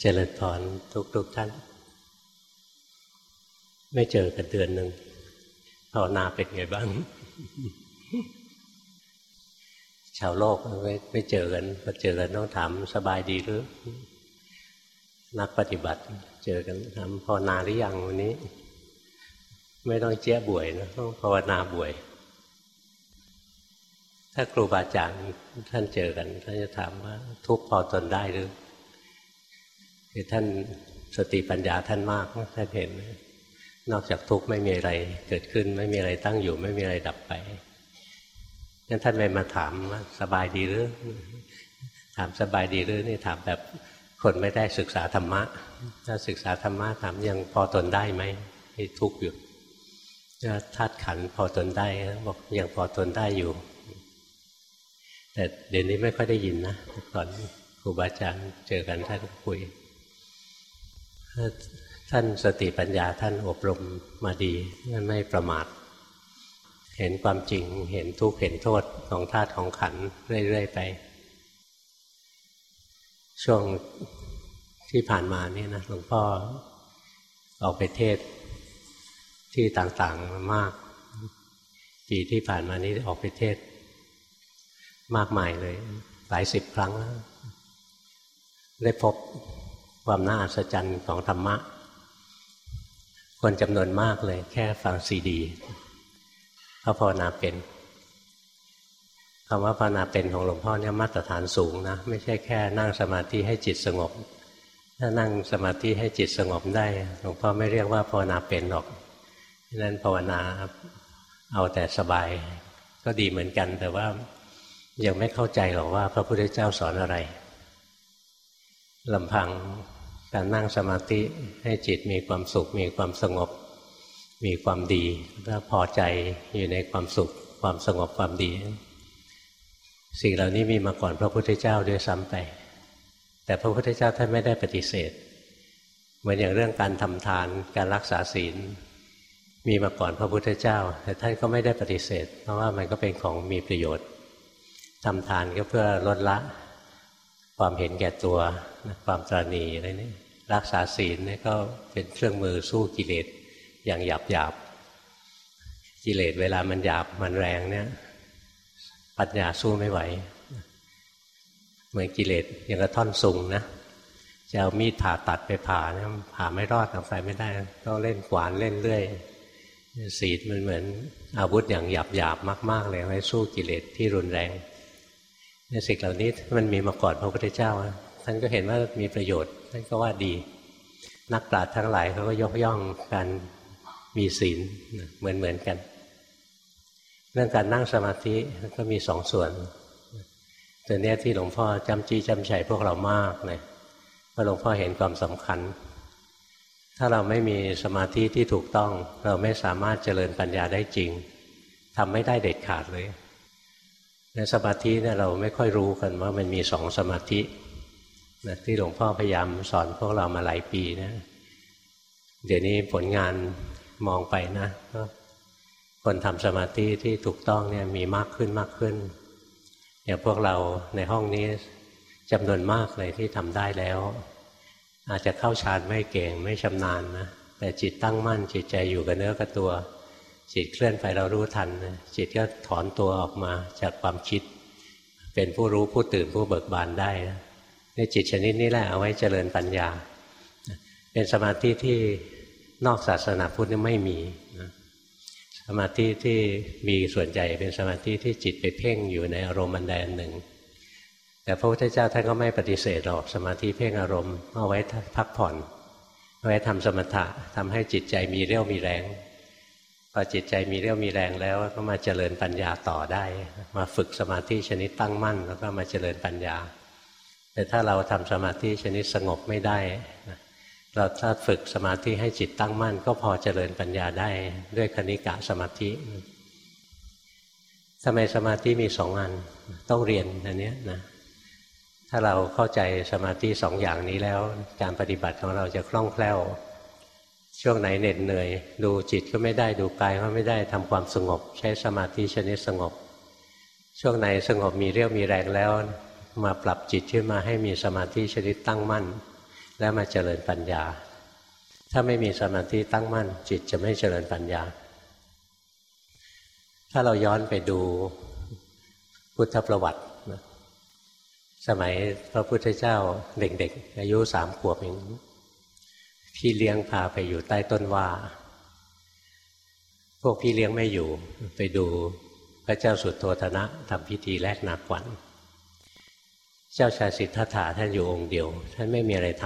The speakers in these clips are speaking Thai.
เจริญพรทุกทุกท่าน ไม่เจอกันเดือนหนึ่งภาวนาเป็นไงบ้าง ชาวโลกไม่ไม่เจอกันพอเจอกันต้องถามสบายดีหรือ นักปฏิบัติ เจอกันถามภาวนาหรือยังวันนี้ ไม่ต้องเจี๊ยบวยนะต้องภาวนาบวย ถ้าครูบาอาจารย์ท่านเจอกันท่านจะถามว่า ทุกพอทนได้หรือ คือท่านสติปัญญาท่านมากท่านเห็น นอกจากทุกข์ไม่มีอะไรเกิดขึ้น ไม่มีอะไรตั้งอยู่ ไม่มีอะไรดับไปงั้นท่านเลยมาถามว่าสบายดีหรือ ถามสบายดีหรือนี่ถามแบบคนไม่ได้ศึกษาธรรมะ ถ้าศึกษาธรรมะถามยังพอทนได้ไหมที่ทุกข์อยู่ถ้าธาตุขันพอทนได้บอกยังพอทนได้อยู่ แต่เดี๋ยวนี้ไม่ค่อยได้ยินนะก่อนครูบาอาจารย์เจอกันท่านคุย ท่านสติปัญญาท่านอบรมมาดีไม่ประมาท เห็นความจริงเห็นทุกข์เห็นโทษของธาตุของขันเรื่อยๆไป ช่วงที่ผ่านมานี่นะหลวงพ่อออกไปเทศที่ต่างๆมามากปีที่ผ่านมานี้ออกไปเทศ มากมายเลย หลายสิบครั้งแล้วได้พบ ความน่าอัศจรรย์ของธรรมะ คนจำนวนมากเลย แค่ฟังซีดีเขาภาวนาเป็นคำว่าภาวนาเป็นของหลวงพ่อเนี่ยมาตรฐานสูงนะไม่ใช่แค่นั่งสมาธิให้จิตสงบ ถ้านั่งสมาธิให้จิตสงบได้หลวงพ่อไม่เรียกว่าภาวนาเป็นหรอกนั้นภาวนาเอาแต่สบายก็ดีเหมือนกัน แต่ว่ายังไม่เข้าใจหรอกว่าพระพุทธเจ้าสอนอะไร ลำพังการนั่งสมาธิให้จิตมีความสุข มีความสงบ มีความดีแล้วพอใจอยู่ในความสุข ความสงบความดี สิ่งเหล่านี้มีมาก่อนพระพุทธเจ้าด้วยซ้ำไป แต่พระพุทธเจ้าท่านไม่ได้ปฏิเสธ เหมือนอย่างเรื่องการทำทานการรักษาศีล มีมาก่อนพระพุทธเจ้า แต่ท่านก็ไม่ได้ปฏิเสธ เพราะว่ามันก็เป็นของมีประโยชน์ทำทานก็เพื่อลดละ ความเห็นแก่ตัวความตรณีอะไรนี่รักษาศีลนี่ก็เป็นเครื่องมือสู้กิเลสอย่างหยาบหยาบกิเลสเวลามันหยาบมันแรงเนี่ย ปัญญาสู้ไม่ไหว เหมือนกิเลสอย่างกระท่อนสุงนะจะเอามีดผ่าตัดไปผ่าเนี่ยผ่าไม่รอดเอาไปไม่ได้ต้องเล่นขวานเล่นเรื่อยศีลมันเหมือนอาวุธอย่างหยาบหยาบมาก ๆ เลยไว้สู้กิเลสที่รุนแรง เนี่ยสิ่งเหล่านี้มันมีมาก่อนพระพุทธเจ้าท่านก็เห็นว่ามีประโยชน์ท่านก็ว่าดี นักปราชญ์ทั้งหลายเขาก็ยกย่องการมีศีลเหมือนเหมือนกัน เรื่องการนั่งสมาธิก็มีสองส่วนตัวนี้ที่หลวงพ่อจำจี้จำชัยพวกเรามากเลยเพราะหลวงพ่อเห็นความสำคัญ ถ้าเราไม่มีสมาธิที่ถูกต้อง เราไม่สามารถเจริญปัญญาได้จริงทำไม่ได้เด็ดขาดเลย ในสมาธิเนี่ยเราไม่ค่อยรู้กันว่ามันมีสองสมาธินะที่หลวงพ่อพยายามสอนพวกเรามาหลายปีนะเดี๋ยวนี้ผลงานมองไปนะก็คนทำสมาธิที่ถูกต้องเนี่ยมีมากขึ้นมากขึ้นอย่างพวกเราในห้องนี้จำนวนมากเลยที่ทำได้แล้ว อาจจะเข้าฌานไม่เก่งไม่ชำนาญนะแต่จิตตั้งมั่นจิตใจอยู่กับเนื้อกับตัว จิตเคลื่อนไปเรารู้ทัน จิตก็ถอนตัวออกมาจากความคิด เป็นผู้รู้ผู้ตื่นผู้เบิกบานได้ในจิตชนิดนี้แหละเอาไว้เจริญปัญญา เป็นสมาธิที่นอกศาสนาพุทธไม่มีสมาธิที่มีส่วนใหญ่เป็นสมาธิที่จิตไปเพ่งอยู่ในอารมณ์อันใดอันหนึ่ง แต่พระพุทธเจ้าท่านก็ไม่ปฏิเสธหรอกสมาธิเพ่งอารมณ์เอาไว้พักผ่อนเอาไว้ทำสมถะทำให้จิตใจมีเรี่ยวมีแรง พอจิตใจมีเรี่ยวมีแรงแล้วก็มาเจริญปัญญาต่อได้ มาฝึกสมาธิชนิดตั้งมั่น แล้วก็มาเจริญปัญญา แต่ถ้าเราทำสมาธิชนิดสงบไม่ได้เราถ้าฝึกสมาธิให้จิตตั้งมั่น ก็พอเจริญปัญญาได้ด้วยคณิกะสมาธิทำไมสมาธิมีสองอันต้องเรียนอันนี้นะถ้าเราเข้าใจสมาธิสองอย่างนี้แล้ว การปฏิบัติของเราจะคล่องแคล่ว ช่วงไหนเหน็ดเหนื่อย ดูจิตก็ไม่ได้ดูกายก็ไม่ได้ทำความสงบ ใช้สมาธิชนิดสงบ ช่วงไหนสงบมีเรี่ยวมีแรงแล้ว มาปรับจิตขึ้นมาให้มีสมาธิชนิดตั้งมั่น แล้วมาเจริญปัญญา ถ้าไม่มีสมาธิตั้งมั่น จิตจะไม่เจริญปัญญา ถ้าเราย้อนไปดูพุทธประวัติสมัยพระพุทธเจ้าเด็กๆ อายุสามขวบเอง พี่เลี้ยงพาไปอยู่ใต้ต้นว่า พวกพี่เลี้ยงไม่อยู่ ไปดูพระเจ้าสุดโทธนะทำพิธีแลกนาขวัญ เจ้าชายสิทธัตถะท่านอยู่องค์เดียว ท่านไม่มีอะไรท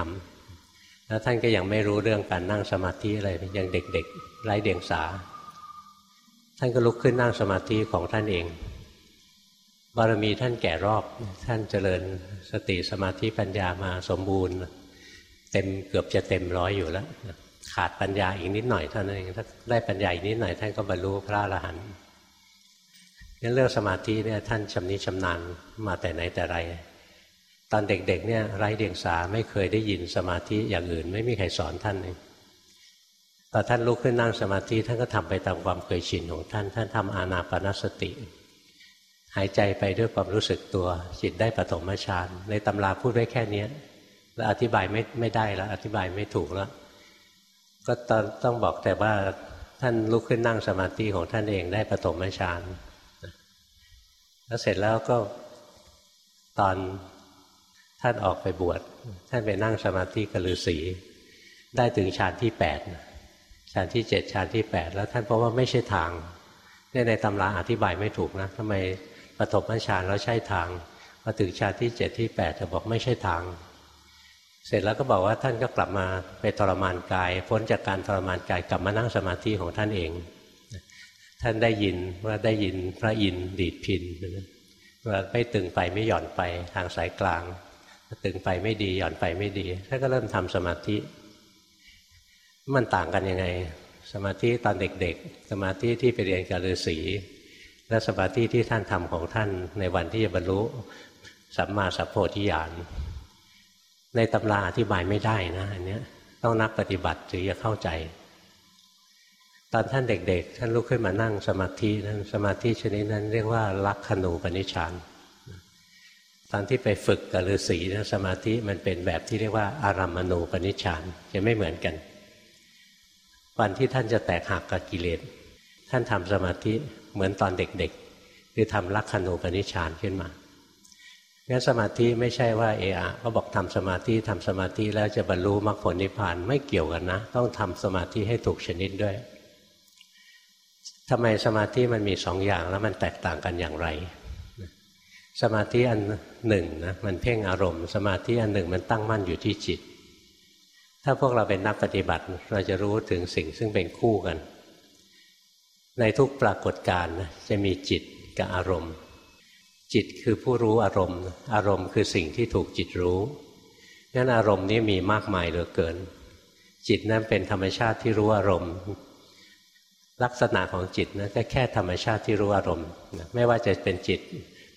ำแล้วท่านก็ยังไม่รู้เรื่องการนั่งสมาธิอะไรยังเด็กๆไร้เดียงสา ท่านก็ลุกขึ้นนั่งสมาธิของท่านเอง บารมีท่านแก่รอบ ท่านเจริญสติสมาธิปัญญามาสมบูรณ์ เต็มเกือบจะเต็มร้อยอยู่แล้ว ขาดปัญญาอีกนิดหน่อยเท่านั้นเองถ้าได้ปัญญาอีกนิดหน่อยท่านก็บรรลุพระอรหันต์งั้นเรื่องสมาธิเนี่ยท่านชำนิชำนาญมาแต่ไหนแต่ไรตอนเด็กๆเนี่ยไร้เดียงสาไม่เคยได้ยินสมาธิอย่างอื่น ไม่มีใครสอนท่านเลยตอนท่านลุกขึ้นนั่งสมาธิท่านก็ทำไปตามความเคยชินของท่าน ท่านทำอานาปนสติ หายใจไปด้วยความรู้สึกตัวจิตได้ปฐมฌานในตำราพูดไว้แค่นี้ แล้วอธิบายไม่ไม่ได้แล้ว อธิบายไม่ถูกแล้ว ก็ตอนต้องบอกแต่ว่าท่านลุกขึ้นนั่งสมาธิของท่านเองได้ปฐมฌานแล้วเสร็จแล้วก็ตอนท่านออกไปบวชท่านไปนั่งสมาธิกับฤาษีได้ถึงฌานที่แปดฌานที่เจ็ดฌานที่แปดแล้วท่านพบว่าไม่ใช่ทางเนี่ยในตำราอธิบายไม่ถูกนะทำไมปฐมฌานแล้วใช่ทางพอถึงฌานที่เจ็ดที่แปดจะบอกไม่ใช่ทาง เสร็จแล้วก็บอกว่าท่านก็กลับมาไปทรมานกาย พ้นจากการทรมานกายกลับมานั่งสมาธิของท่านเอง ท่านได้ยินว่าได้ยินพระอินทร์ดีดพินว่าไม่ตึงไปไม่หย่อนไปทางสายกลาง ตึงไปไม่ดีหย่อนไปไม่ดีท่านก็เริ่มทำสมาธิ มันต่างกันยังไง สมาธิตอนเด็กๆ สมาธิที่ไปเรียนกับฤาษีและสมาธิที่ท่านทำของท่านในวันที่จะบรรลุสัมมาสัพโพธิญาณ ในตำราอธิบายไม่ได้นะอันนี้ต้องนักปฏิบัติถึงจะเข้าใจ ตอนท่านเด็กๆ ท่านลุกขึ้นมานั่งสมาธินั้นสมาธิชนิดนั้นเรียกว่าลักขณูปนิชฌานตอนที่ไปฝึกกับฤาษีนะสมาธิมันเป็นแบบที่เรียกว่าอารัมมณูปนิชฌานจะไม่เหมือนกัน วันที่ท่านจะแตกหักกับกิเลสท่านทำสมาธิเหมือนตอนเด็กๆ คือทำลักขณูปนิชฌานขึ้นมา งั้นสมาธิไม่ใช่ว่าเออะก็บอกทำสมาธิทำสมาธิแล้วจะบรรลุมรรคผลนิพพานไม่เกี่ยวกันนะ ต้องทำสมาธิให้ถูกชนิดด้วยทำไมสมาธิมันมีสองอย่างแล้วมันแตกต่างกันอย่างไร สมาธิอันหนึ่งนะมันเพ่งอารมณ์ สมาธิอันหนึ่งมันตั้งมั่นอยู่ที่จิต ถ้าพวกเราเป็นนักปฏิบัติเราจะรู้ถึงสิ่งซึ่งเป็นคู่กัน ในทุกปรากฏการณ์จะมีจิตกับอารมณ์ จิตคือผู้รู้อารมณ์ อารมณ์คือสิ่งที่ถูกจิตรู้งั้นอารมณ์นี้มีมากมายเหลือเกิน จิตนั้นเป็นธรรมชาติที่รู้อารมณ์ ลักษณะของจิตนะก็แค่ธรรมชาติที่รู้อารมณ์ ไม่ว่าจะเป็นจิต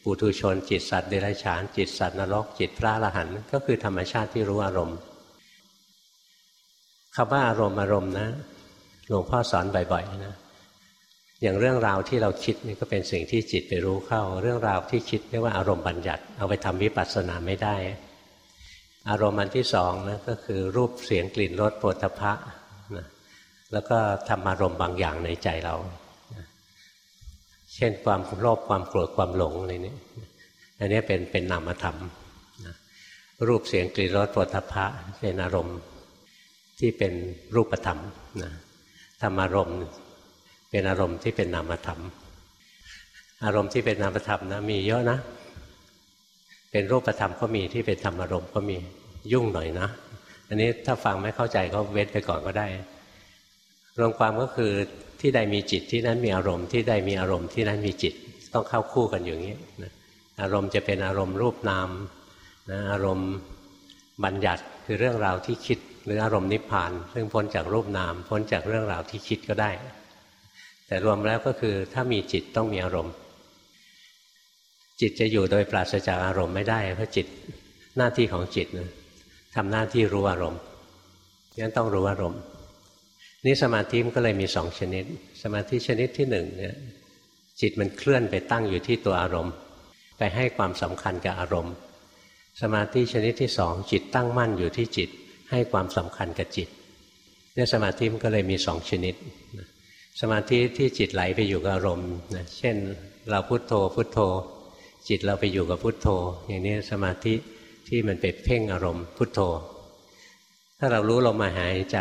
ปุถุชน จิตสัตว์เดรัจฉาน จิตสัตว์นรก จิตพระอรหันต์ก็คือธรรมชาติที่รู้อารมณ์คำว่าอารมณ์อารมณ์นะหลวงพ่อสอนบ่อยๆนะ อย่างเรื่องราวที่เราคิดนี่ก็เป็นสิ่งที่จิตไปรู้เข้า เรื่องราวที่คิดเรียกว่าอารมณ์บัญญัติ เอาไปทำวิปัสสนาไม่ได้ อารมณ์อันที่สองนะก็คือรูปเสียงกลิ่นรสโผฏฐะนะแล้วก็ทำอารมณ์บางอย่างในใจเรา เช่นความโลภความโกรธความหลงอะไรนี้อันนี้เป็นเป็นนามธรรมนะรูปเสียงกลิ่นรสปุถะพะเป็นอารมณ์ที่เป็นรูปธรรมนะธรรมอารมณ์ เป็นอารมณ์ที่เป็นนามธรรม อารมณ์ที่เป็นนามธรรมนะมีเยอะนะ เป็นรูปธรรมก็มีที่เป็นธรรมอารมณ์ก็มียุ่งหน่อยนะ อันนี้ถ้าฟังไม่เข้าใจก็เว้นไปก่อนก็ได้ รวมความก็คือที่ใดมีจิตที่นั้นมีอารมณ์ที่ใดมีอารมณ์ที่นั้นมีจิตต้องเข้าคู่กันอย่างนี้นะอารมณ์จะเป็นอารมณ์รูปนามนะอารมณ์บัญญัติคือเรื่องราวที่คิด หรืออารมณ์นิพพาน ซึ่งพ้นจากรูปนาม พ้นจากเรื่องราวที่คิดก็ได้ แต่รวมแล้วก็คือถ้ามีจิตต้องมีอารมณ์ จิตจะอยู่โดยปราศจากอารมณ์ไม่ได้ เพราะจิตหน้าที่ของจิตนะทำหน้าที่รู้อารมณ์งั้นต้องรู้อารมณ์นี่สมาธิมันก็เลยมีสองชนิด สมาธิชนิดที่หนึ่งเนี่ยจิตมันเคลื่อนไปตั้งอยู่ที่ตัวอารมณ์ ไปให้ความสำคัญกับอารมณ์ สมาธิชนิดที่สองจิตตั้งมั่นอยู่ที่จิต ให้ความสำคัญกับจิตเนี่ยสมาธิมันก็เลยมีสองชนิด สมาธิที่จิตไหลไปอยู่กับอารมณ์นะเช่น เราพุโทโธพุโทโธ จิตเราไปอยู่กับพุโทโธ อย่างนี้สมาธิที่มันเป็นเพ่งอารมณ์พุทโธ ถ้าเรารู้ลมหายใจ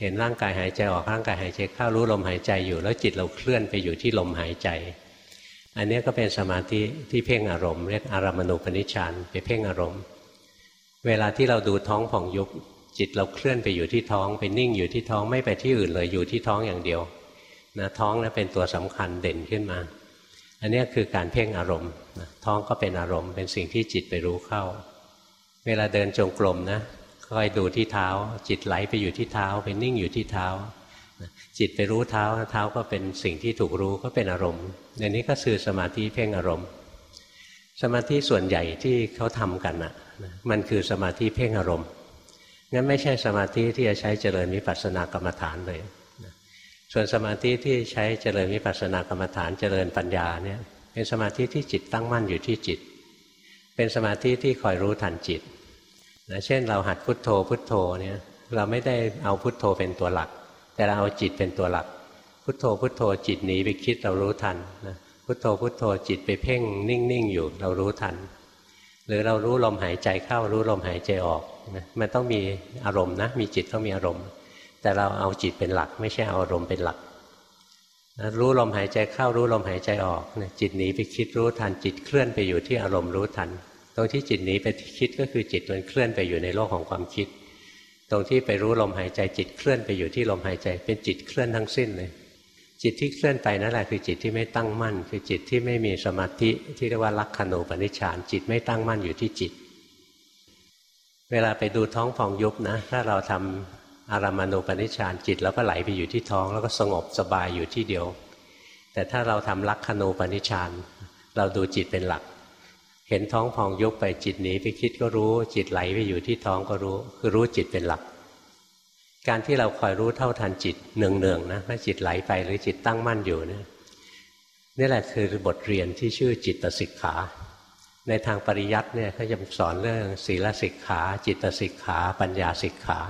เห็นร่างกายหายใจออกร่างกายหายใจเข้ารู้ลมหายใจอยู่ แล้วจิตเราเคลื่อนไปอยู่ที่ลมหายใจ อันนี้ก็เป็นสมาธิที่เพ่งอารมณ์เรียกอารามณูปนิชฌานไปเพ่งอารมณ์ เวลาที่เราดูท้องผ่องยุบจิตเราเคลื่อนไปอยู่ที่ท้อง ไปนิ่งอยู่ที่ท้องไม่ไปที่อื่นเลยอยู่ที่ท้องอย่างเดียว นะท้องนั้นเป็นตัวสำคัญเด่นขึ้นมา อันนี้คือการเพ่งอารมณ์นะท้องก็เป็นอารมณ์เป็นสิ่งที่จิตไปรู้เข้า เวลาเดินจงกรมนะคอยดูที่เท้า จิตไหลไปอยู่ที่เท้าไปนิ่งอยู่ที่เท้า จิตไปรู้เท้าเท้าก็เป็นสิ่งที่ถูกรู้ก็เป็นอารมณ์อย่างนี้ก็คือสมาธิเพ่งอารมณ์ สมาธิส่วนใหญ่ที่เขาทำกันนะมันคือสมาธิเพ่งอารมณ์งั้นไม่ใช่สมาธิที่จะใช้เจริญวิปัสสนากรรมฐานเลย ส่วนสมาธิที่ใช้เจริญวิปัสสนากรรมฐานเจริญปัญญาเนี่ยเป็นสมาธิที่จิตตั้งมั่นอยู่ที่จิต เป็นสมาธิที่คอยรู้ทันจิตนะเช่นเราหัดพุทโธพุทโธเนี่ยเราไม่ได้เอาพุทโธเป็นตัวหลัก แต่เราเอาจิตเป็นตัวหลัก พุทโธพุทโธจิตหนีไปคิดเรารู้ทันนะพุทโธพุทโธจิตไปเพ่งนิ่งๆอยู่เรารู้ทัน หรือเรารู้ลมหายใจเข้ารู้ลมหายใจออกนะมันต้องมีอารมณ์นะมีจิตต้องมีอารมณ์ แต่เราเอาจิตเป็นหลัก ไม่ใช่เอาอารมณ์เป็นหลักนะรู้ลมหายใจเข้ารู้ลมหายใจออกนะจิตหนีไปคิดรู้ทันจิตเคลื่อนไปอยู่ที่อารมณ์รู้ทัน ตรงที่จิตหนีไปคิดก็คือจิตมันเคลื่อนไปอยู่ในโลกของความคิด ตรงที่ไปรู้ลมหายใจจิตเคลื่อนไปอยู่ที่ลมหายใจ เป็นจิตเคลื่อนทั้งสิ้นเลยจิตที่เคลื่อนไปนั่นแหละคือจิตที่ไม่ตั้งมั่น คือจิตที่ไม่มีสมาธิที่เรียกว่าลักขณูปนิชฌาน จิตไม่ตั้งมั่นอยู่ที่จิต เวลาไปดูท้องฟองยุบนะ ถ้าเราทำ อารามานูปนิชานจิตแล้วก็ไหลไปอยู่ที่ท้อง แล้วก็สงบสบายอยู่ที่เดียว แต่ถ้าเราทำลักขณูปนิชานเราดูจิตเป็นหลัก เห็นท้องพองยุบไปจิตหนีไปคิดก็รู้ จิตไหลไปอยู่ที่ท้องก็รู้ คือรู้จิตเป็นหลัก การที่เราคอยรู้เท่าทันจิตเนืองๆนะว่าจิตไหลไปหรือจิตตั้งมั่นอยู่เนี่ยนี่แหละคือบทเรียนที่ชื่อจิตสิกขา ในทางปริยัติเนี่ยเขาจะสอนเรื่องศีลสิกขา จิตสิกขา ปัญญาสิกขา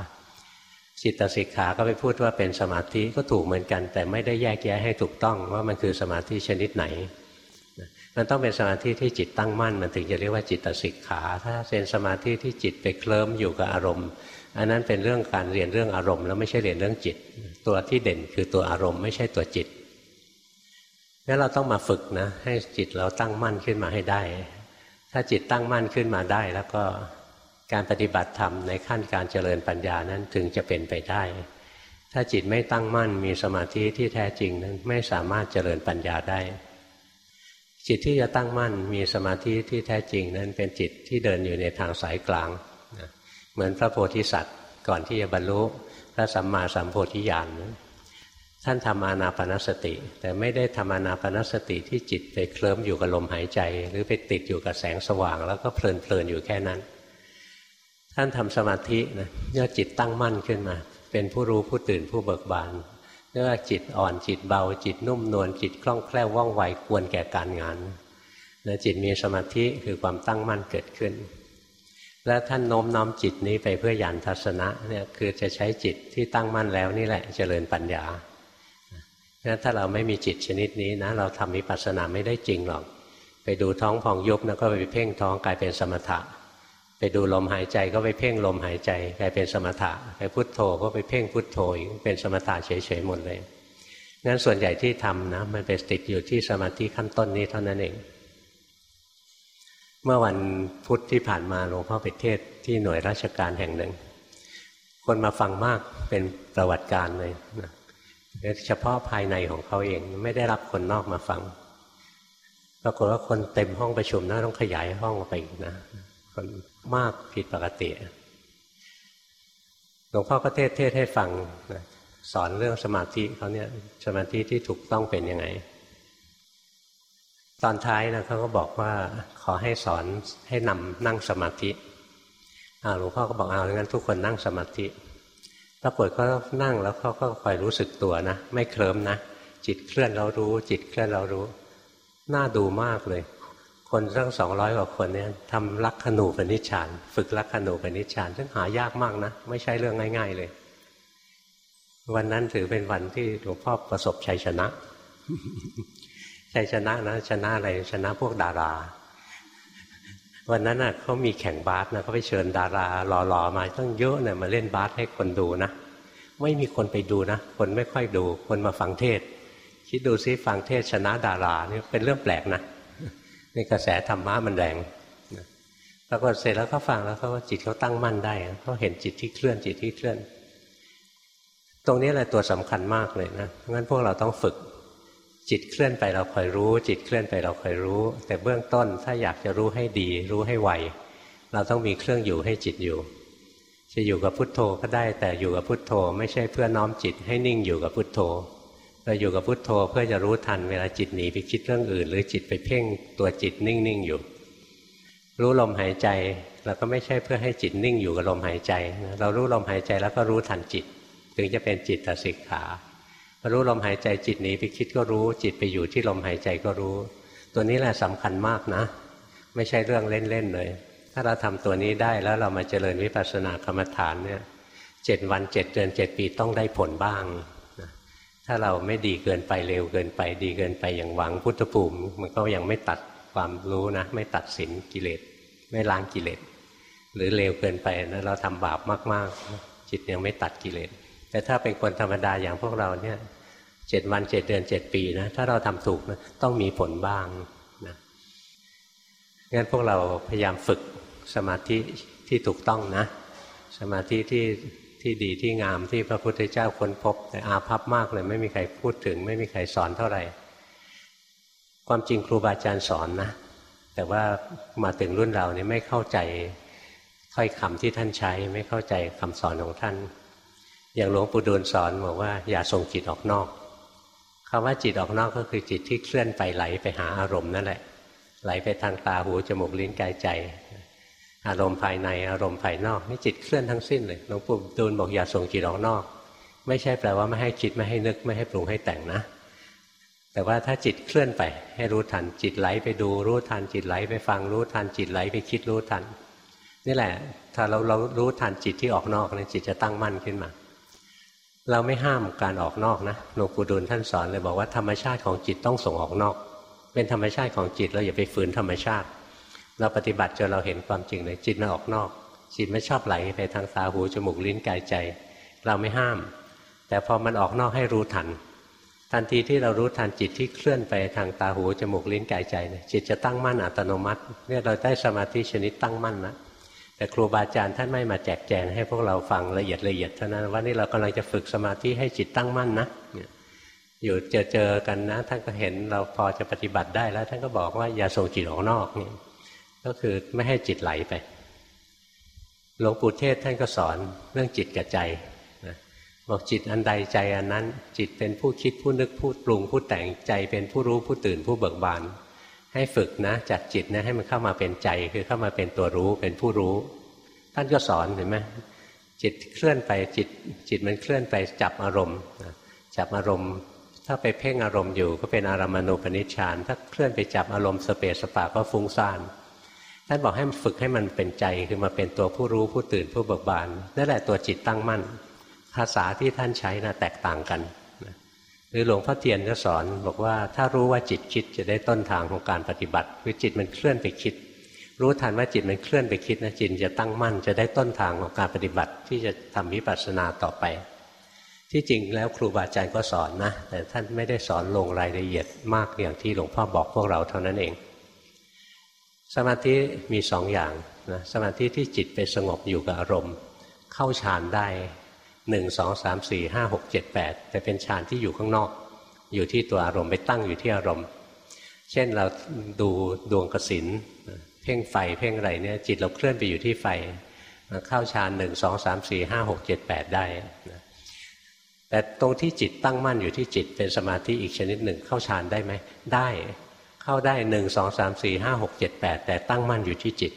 จิตสิกขาก็ไปพูดว่าเป็นสมาธิก็ถูกเหมือนกัน แต่ไม่ได้แยกแยะให้ถูกต้องว่ามันคือสมาธิชนิดไหน มันต้องเป็นสมาธิที่จิตตั้งมั่น มันถึงจะเรียกว่าจิตสิกขา ถ้าเป็นสมาธิที่จิตไปเคลิ้มอยู่กับอารมณ์ อันนั้นเป็นเรื่องการเรียนเรื่องอารมณ์แล้วไม่ใช่เรียนเรื่องจิต ตัวที่เด่นคือตัวอารมณ์ไม่ใช่ตัวจิตงั้นเราต้องมาฝึกนะให้จิตเราตั้งมั่นขึ้นมาให้ได้ ถ้าจิตตั้งมั่นขึ้นมาได้แล้วก็ การปฏิบัติธรรมในขั้นการเจริญปัญญานั้นถึงจะเป็นไปได้ ถ้าจิตไม่ตั้งมั่นมีสมาธิที่แท้จริงนั้นไม่สามารถเจริญปัญญาได้ จิตที่จะตั้งมั่นมีสมาธิที่แท้จริงนั้นเป็นจิตที่เดินอยู่ในทางสายกลางนะเหมือนพระโพธิสัตว์ก่อนที่จะบรรลุพระสัมมาสัมโพธิญาณท่านทำอานาปนสติ แต่ไม่ได้ทำอานาปนสติที่จิตไปเคลิ้มอยู่กับลมหายใจ หรือไปติดอยู่กับแสงสว่าง แล้วก็เพลินเพลินอยู่แค่นั้น ท่านทำสมาธินะเมื่อจิตตั้งมั่นขึ้นมา เป็นผู้รู้ผู้ตื่นผู้เบิกบานเรียกว่าจิตอ่อนจิตเบา จิตนุ่มนวลจิตคล่องแคล่วว่องไวควรแก่การงานนะจิตมีสมาธิคือความตั้งมั่นเกิดขึ้น และท่านโน้มน้อมจิตนี้ไปเพื่อยานทัศนะเนี่ยคือจะใช้จิตที่ตั้งมั่นแล้วนี่แหละเจริญปัญญานะถ้าเราไม่มีจิตชนิดนี้นะเราทำมิปัสสนาไม่ได้จริงหรอก ไปดูท้องพองยุบนะก็ไปเพ่งท้องกลายเป็นสมถะ ดูลมหายใจก็ไปเพ่งลมหายใจกลายเป็นสมถะไปพุทโธก็ไปเพ่งพุทโธอีกเป็นสมถะเฉยๆหมดเลยงั้นส่วนใหญ่ที่ทำนะมันไปติดอยู่ที่สมาธิขั้นต้นนี้เท่านั้นเอง เมื่อวันพุธที่ผ่านมาหลวงพ่อไปเทศที่หน่วยราชการแห่งหนึ่ง คนมาฟังมากเป็นประวัติการเลยนะเฉพาะภายในของเขาเองไม่ได้รับคนนอกมาฟังปรากฏว่าคนเต็มห้องประชุมนะต้องขยายห้องไปอีกนะคน มากผิดปกติหลวงพ่อก็เทศเทศให้ฟังสอนเรื่องสมาธิเขาเนี่ยสมาธิที่ถูกต้องเป็นยังไง ตอนท้ายนะเขาก็บอกว่าขอให้สอนให้นำนั่งสมาธิหลวงพ่อก็บอกเอางั้นทุกคนนั่งสมาธิปรากฏเขานั่งแล้วเขาก็คอยรู้สึกตัวนะ ไม่เคลิ้มนะ จิตเคลื่อนเรารู้ จิตเคลื่อนเรารู้ น่าดูมากเลย คนตั้งสองร้อยกว่าคนเนี่ยทำลักขณูปนิชฌาน ฝึกลักขณูปนิชฌานซึ่งหายากมากนะ ไม่ใช่เรื่องง่าย ๆ เลย วันนั้นถือเป็นวันที่หลวงพ่อประสบชัยชนะชัยชนะนะชนะอะไรชนะพวกดารา วันนั้นน่ะเขามีแข่งบาสนะเขาไปเชิญดาราหล่อๆมาตั้งเยอะเนี่ยมาเล่นบาสให้คนดูนะไม่มีคนไปดูนะ คนไม่ค่อยดู คนมาฟังเทศ คิดดูซิฟังเทศชนะดาราเนี่ยเป็นเรื่องแปลกนะ นกระแสธรรมะมันแรงแล้วก็เสร็จแล้วก็ฟังแล้วเขาจิตเขาตั้งมั่นได้เขาเห็นจิตที่เคลื่อนจิตที่เคลื่อน ตรงนี้แหละตัวสำคัญมากเลยนะงั้นพวกเราต้องฝึก จิตเคลื่อนไปเราคอยรู้ จิตเคลื่อนไปเราคอยรู้ แต่เบื้องต้นถ้าอยากจะรู้ให้ดี รู้ให้ไวเราต้องมีเครื่องอยู่ให้จิตอยู่ จะอยู่กับพุทโธก็ได้ แต่อยู่กับพุทโธ ไม่ใช่เพื่อน้อมจิตให้นิ่งอยู่กับพุทโธ เราอยู่กับพุทโธเพื่อจะรู้ทันเวลาจิตหนีไปคิดเรื่องอื่น หรือจิตไปเพ่งตัวจิตนิ่งๆอยู่ รู้ลมหายใจเราก็ไม่ใช่เพื่อให้จิตนิ่งอยู่กับลมหายใจ เรารู้ลมหายใจแล้วก็รู้ทันจิต ถึงจะเป็นจิตตสิกขารู้ลมหายใจจิตหนีไปคิดก็รู้ จิตไปอยู่ที่ลมหายใจก็รู้ ตัวนี้แหละสำคัญมากนะ ไม่ใช่เรื่องเล่นๆเลย ถ้าเราทำตัวนี้ได้แล้วเรามาเจริญวิปัสสนากรรมฐานเนี่ยเจ็ดวันเจ็ดเดือนเจ็ดปีต้องได้ผลบ้าง ถ้าเราไม่ดีเกินไปเร็วเกินไป ดีเกินไปอย่างหวังพุทธภูมิมันก็ยังไม่ตัดความรู้นะ ไม่ตัดสินกิเลสไม่ล้างกิเลสหรือเร็วเกินไปนะเราทำบาปมากๆ จิตยังไม่ตัดกิเลสแต่ถ้าเป็นคนธรรมดาอย่างพวกเราเนี่ยเจ็ดวันเจ็ดเดือนเจ็ดปีนะถ้าเราทำถูกนะต้องมีผลบ้างนะงั้นพวกเราพยายามฝึกสมาธิที่ถูกต้องนะ สมาธิที่ ที่ดีที่งามที่พระพุทธเจ้าค้นพบ แต่อาภัพมากเลย ไม่มีใครพูดถึง ไม่มีใครสอนเท่าไหร่ ความจริงครูบาอาจารย์สอนนะ แต่ว่ามาถึงรุ่นเราเนี่ยไม่เข้าใจถ้อยคำที่ท่านใช้ไม่เข้าใจคำสอนของท่าน อย่างหลวงปู่ดูลสอนบอกว่า อย่าส่งจิตออกนอกคำว่าจิตออกนอกก็คือจิตที่เคลื่อนไปไหลไปหาอารมณ์นั่นแหละ ไหลไปทางตาหูจมูกลิ้นกายใจ อารมณ์ภายในอารมณ์ภายนอกนี่จิตเคลื่อนทั้งสิ้นเลยหลวงปู่ดูลบอกอย่าส่งจิตออกนอก ไม่ใช่แปลว่าไม่ให้คิดไม่ให้นึกไม่ให้ปรุงให้แต่งนะ แต่ว่าถ้าจิตเคลื่อนไป ให้รู้ทันจิตไหลไปดูรู้ทันจิตไหลไปฟังรู้ทันจิตไหลไปคิดรู้ทัน นี่แหละ ถ้าเราเรารู้ทันจิตที่ออกนอกเนี่ยจิตจะตั้งมั่นขึ้นมา เราไม่ห้ามการออกนอกนะหลวงปู่ดูลท่านสอนเลยบอกว่าธรรมชาติของจิตต้องส่งออกนอก เป็นธรรมชาติของจิตเราอย่าไปฝืนธรรมชาติ เราปฏิบัติจนเราเห็นความจริงเลยจิตมันออกนอก จิตไม่ชอบไหลไปทางตาหูจมูกลิ้นกายใจ เราไม่ห้าม แต่พอมันออกนอกให้รู้ทัน ทันทีที่เรารู้ทันจิตที่เคลื่อนไปทางตาหูจมูกลิ้นกายใจเนี่ยจิตจะตั้งมั่นอัตโนมัติเนี่ยเราได้สมาธิชนิดตั้งมั่นนะแต่ครูบาอาจารย์ท่านไม่มาแจกแจงให้พวกเราฟังละเอียดละเอียดเท่านั้นว่านี่เรากำลังจะฝึกสมาธิให้จิตตั้งมั่นนะอยู่เจอเจอกันนะท่านก็เห็นเราพอจะปฏิบัติได้แล้ว ท่านก็บอกว่าอย่าส่งจิตออกนอกนี่ ก็คือไม่ให้จิตไหลไป หลวงปู่เทศท่านก็สอนเรื่องจิตกับใจนะบอกจิตอันใดใจอันนั้น จิตเป็นผู้คิดผู้นึกผู้ปรุงผู้แต่งใจเป็นผู้รู้ผู้ตื่นผู้เบิกบาน ให้ฝึกนะจากจิตนะให้มันเข้ามาเป็นใจคือเข้ามาเป็นตัวรู้เป็นผู้รู้ ท่านก็สอนเห็นไหมจิตเคลื่อนไปจิตจิตมันเคลื่อนไปจับอารมณ์จับอารมณ์ ถ้าไปเพ่งอารมณ์อยู่ก็เป็นอารามณูปนิชฌานถ้าเคลื่อนไปจับอารมณ์สเปสสปาก็ฟุ้งซ่าน ท่านบอกให้ฝึกให้มันเป็นใจคือมาเป็นตัวผู้รู้ผู้ตื่นผู้เบิกบานนั่นแหละตัวจิตตั้งมั่น ภาษาที่ท่านใช้นะแตกต่างกันหรือหลวงพ่อเทียนก็สอนบอกว่าถ้ารู้ว่าจิตคิดจะได้ต้นทางของการปฏิบัติคือจิตมันเคลื่อนไปคิด รู้ทันว่าจิตมันเคลื่อนไปคิดนะจิตจะตั้งมั่น จะได้ต้นทางของการปฏิบัติ ที่จะทำวิปัสสนาต่อไป ที่จริงแล้วครูบาอาจารย์ก็สอนนะ แต่ท่านไม่ได้สอนลงรายละเอียดมากอย่างที่หลวงพ่อบอกพวกเราเท่านั้นเอง สมาธิมีสองอย่างนะสมาธิที่จิตไปสงบอยู่กับอารมณ์ เข้าฌานได้หนึ่งสองสามสี่ห้าหกเจ็ดแปดแต่เป็นฌานที่อยู่ข้างนอก อยู่ที่ตัวอารมณ์ไปตั้งอยู่ที่อารมณ์ เช่นเราดูดวงกสินเพ่งไฟเพ่งอะไรเนี่ยจิตเราเคลื่อนไปอยู่ที่ไฟเข้าฌานหนึ่งสองสามสี่ห้าหกเจ็ดแปดได้แต่ตรงที่จิตตั้งมั่นอยู่ที่จิตเป็นสมาธิอีกชนิดหนึ่งเข้าฌานได้ไหมได้ เข้าได้หนึ่งสองสามสี่ห้าหกเจ็ดแปดแต่ตั้งมั่นอยู่ที่จิต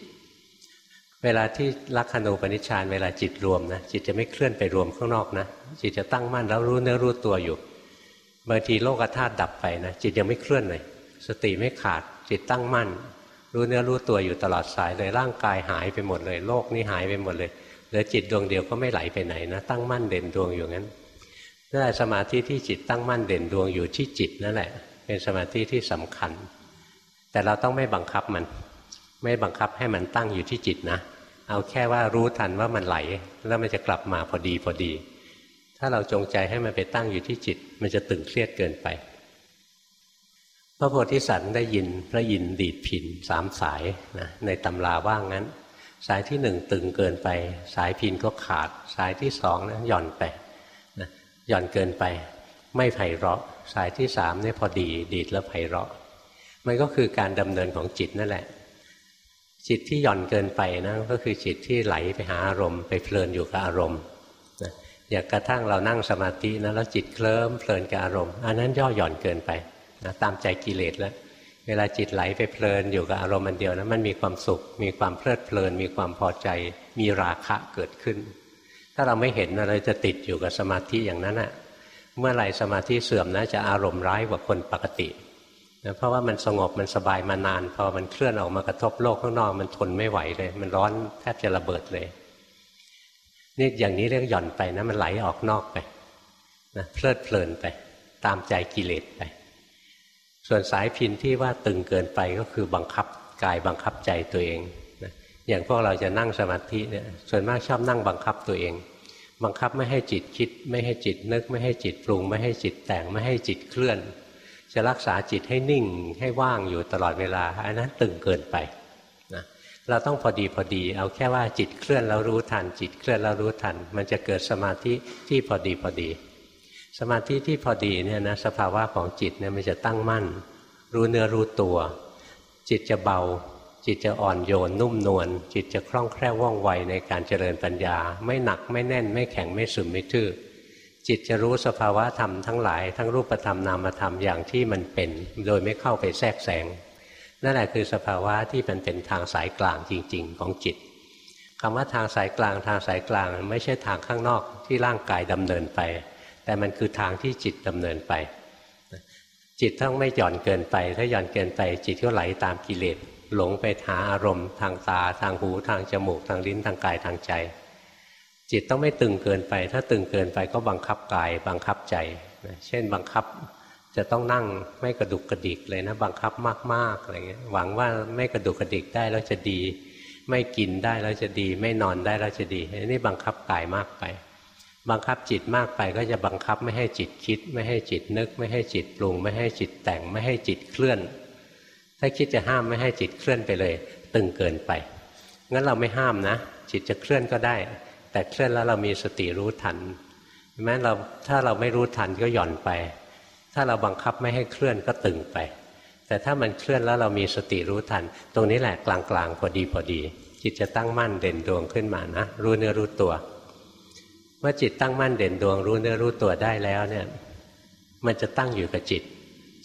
เวลาที่ลักขณูปนิชฌานเวลาจิตรวมนะจิตจะไม่เคลื่อนไปรวมข้างนอกนะจิตจะตั้งมั่นแล้วรู้เนื้อรู้ตัวอยู่บางทีโลกธาตุดับไปนะจิตยังไม่เคลื่อนเลยสติไม่ขาดจิตตั้งมั่น รู้เนื้อรู้ตัวอยู่ตลอดสายเลยร่างกายหายไปหมดเลย โลกนี้หายไปหมดเลยเหลือจิตดวงเดียวก็ไม่ไหลไปไหนนะตั้งมั่นเด่นดวงอยู่งั้นนั่นแหละสมาธิที่จิตตั้งมั่นเด่นดวงอยู่ที่จิตนั่นแหละ เป็นสมาธิที่สำคัญ แต่เราต้องไม่บังคับมัน ไม่บังคับให้มันตั้งอยู่ที่จิตนะ เอาแค่ว่ารู้ทันว่ามันไหล แล้วมันจะกลับมาพอดีพอดี ถ้าเราจงใจให้มันไปตั้งอยู่ที่จิต มันจะตึงเครียดเกินไป พระโพธิสัตว์ได้ยินพระยินดีดผินสามสายนะในตำราว่างั้น สายที่หนึ่งตึงเกินไป สายพินก็ขาด สายที่สองนะหย่อนไปนะหย่อนเกินไป ไม่ไพเราะ สายที่สามเนี่ยพอดีดีดแล้วไพเราะ มันก็คือการดำเนินของจิตนั่นแหละ จิตที่หย่อนเกินไปนะก็คือจิตที่ไหลไปหาอารมณ์ไปเพลินอยู่กับอารมณ์นะอย่างกระทั่งเรานั่งสมาธินะแล้วจิตเคลิ้มเพลินกับอารมณ์อันนั้นย่อหย่อนเกินไปนะตามใจกิเลสแล้วเวลาจิตไหลไปเพลินอยู่กับอารมณ์มันเดียวนะมันมีความสุข มีความเพลิดเพลิน มีความพอใจ มีราคะเกิดขึ้น ถ้าเราไม่เห็นเราจะติดอยู่กับสมาธิอย่างนั้นอะเมื่อไหร่สมาธิเสื่อมนะจะอารมณ์ร้ายกว่าคนปกติ นะเพราะว่ามันสงบมันสบายมานาน พอมันเคลื่อนออกมากระทบโลกข้างนอกมันทนไม่ไหวเลย มันร้อนแทบจะระเบิดเลยนี่อย่างนี้เรียกหย่อนไปนะมันไหลออกนอกไปนะเพลิดเพลินไป ตามใจกิเลสไป ส่วนสายพินที่ว่าตึงเกินไปก็คือบังคับกายบังคับใจตัวเองนะอย่างพวกเราจะนั่งสมาธิเนี่ยส่วนมากชอบนั่งบังคับตัวเอง บังคับไม่ให้จิตคิด ไม่ให้จิตนึก ไม่ให้จิตปรุง ไม่ให้จิตแต่งไม่ให้จิตเคลื่อน จะรักษาจิตให้นิ่งให้ว่างอยู่ตลอดเวลา อันนั้นตึงเกินไปนะเราต้องพอดีพอดี เอาแค่ว่าจิตเคลื่อนแล้วรู้ทัน จิตเคลื่อนแล้วรู้ทัน มันจะเกิดสมาธิที่พอดีพอดี สมาธิที่พอดีเนี่ยนะสภาวะของจิตเนี่ยมันจะตั้งมั่น รู้เนื้อรู้ตัว จิตจะเบา จิตจะอ่อนโยนนุ่มนวลจิตจะคล่องแคล่วว่องไวในการเจริญปัญญา ไม่หนักไม่แน่นไม่แข็งไม่สึมไม่ทื่อ จิตจะรู้สภาวะธรรมทั้งหลาย ทั้งรูปธรรมนามธรรมอย่างที่มันเป็น โดยไม่เข้าไปแทรกแซงนั่นแหละคือสภาวะที่มันเป็นทางสายกลางจริง ๆ ของจิตคำว่าทางสายกลางทางสายกลางไม่ใช่ทางข้างนอกที่ร่างกายดำเนินไป แต่มันคือทางที่จิตดำเนินไป จิตต้องไม่หย่อนเกินไป ถ้าหย่อนเกินไป จิตก็ไหลตามกิเลสหลงไปหาอารมณ์ ทางตา ทางหูทางจมูก ทางลิ้นทางกายทางใจ จิตต้องไม่ตึงเกินไป ถ้าตึงเกินไปก็บังคับกายบังคับใจเช่นบังคับจะต้องนั่งไม่กระดุกกระดิกเลยนะ บังคับมากๆอะไรเงี้ยหวังว่าไม่กระดุกกระดิกได้แล้วจะดี ไม่กินได้แล้วจะดี ไม่นอนได้แล้วจะดีนี่บังคับกายมากไป บังคับจิตมากไปก็จะบังคับไม่ให้จิตคิด ไม่ให้จิตนึก ไม่ให้จิตปรุง ไม่ให้จิตแต่งไม่ให้จิตเคลื่อน ถ้าคิดจะห้ามไม่ให้จิตเคลื่อนไปเลย ตึงเกินไปงั้นเราไม่ห้ามนะ จิตจะเคลื่อนก็ได้ แต่เคลื่อนแล้วเรามีสติรู้ทันแม้เราถ้าเราไม่รู้ทันก็หย่อนไป ถ้าเราบังคับไม่ให้เคลื่อนก็ตึงไป แต่ถ้ามันเคลื่อนแล้วเรามีสติรู้ทัน ตรงนี้แหละกลางๆพอดีพอดี จิตจะตั้งมั่นเด่นดวงขึ้นมานะ รู้เนื้อรู้ตัว เมื่อจิตตั้งมั่นเด่นดวง รู้เนื้อรู้ตัวได้แล้วเนี่ย มันจะตั้งอยู่กับจิต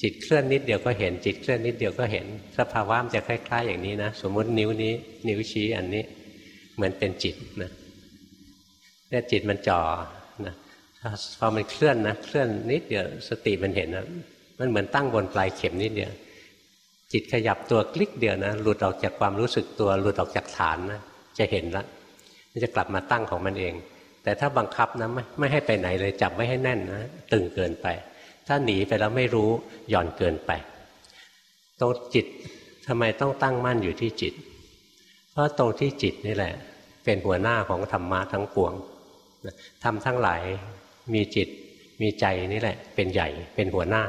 จิตเคลื่อนนิดเดียวก็เห็น จิตเคลื่อนนิดเดียวก็เห็น สภาวะมันจะคล้าย ๆ อย่างนี้นะ สมมตินิ้วนี้ นิ้วชี้อันนี้ เหมือนเป็นจิตนะ เนี่ยจิตมันจ่อนะพอมันเคลื่อนนะเคลื่อนนิดเดียวสติมันเห็นนะมันเหมือนตั้งบนปลายเข็มนิดเดียวจิตขยับตัวคลิกเดียวนะหลุดออกจากความรู้สึกตัวหลุดออกจากฐานนะจะเห็นละมันจะกลับมาตั้งของมันเอง แต่ถ้าบังคับนะไม่ไม่ให้ไปไหนเลยจับไม่ให้แน่นนะตึงเกินไป ถ้าหนีไปแล้วไม่รู้หย่อนเกินไปตรงจิตทำไมต้องตั้งมั่นอยู่ที่จิต เพราะตรงที่จิตนี่แหละ เป็นหัวหน้าของธรรมะทั้งปวง ทำทั้งหลายมีจิตมีใจนี่แหละ เป็นใหญ่เป็นหัวหน้า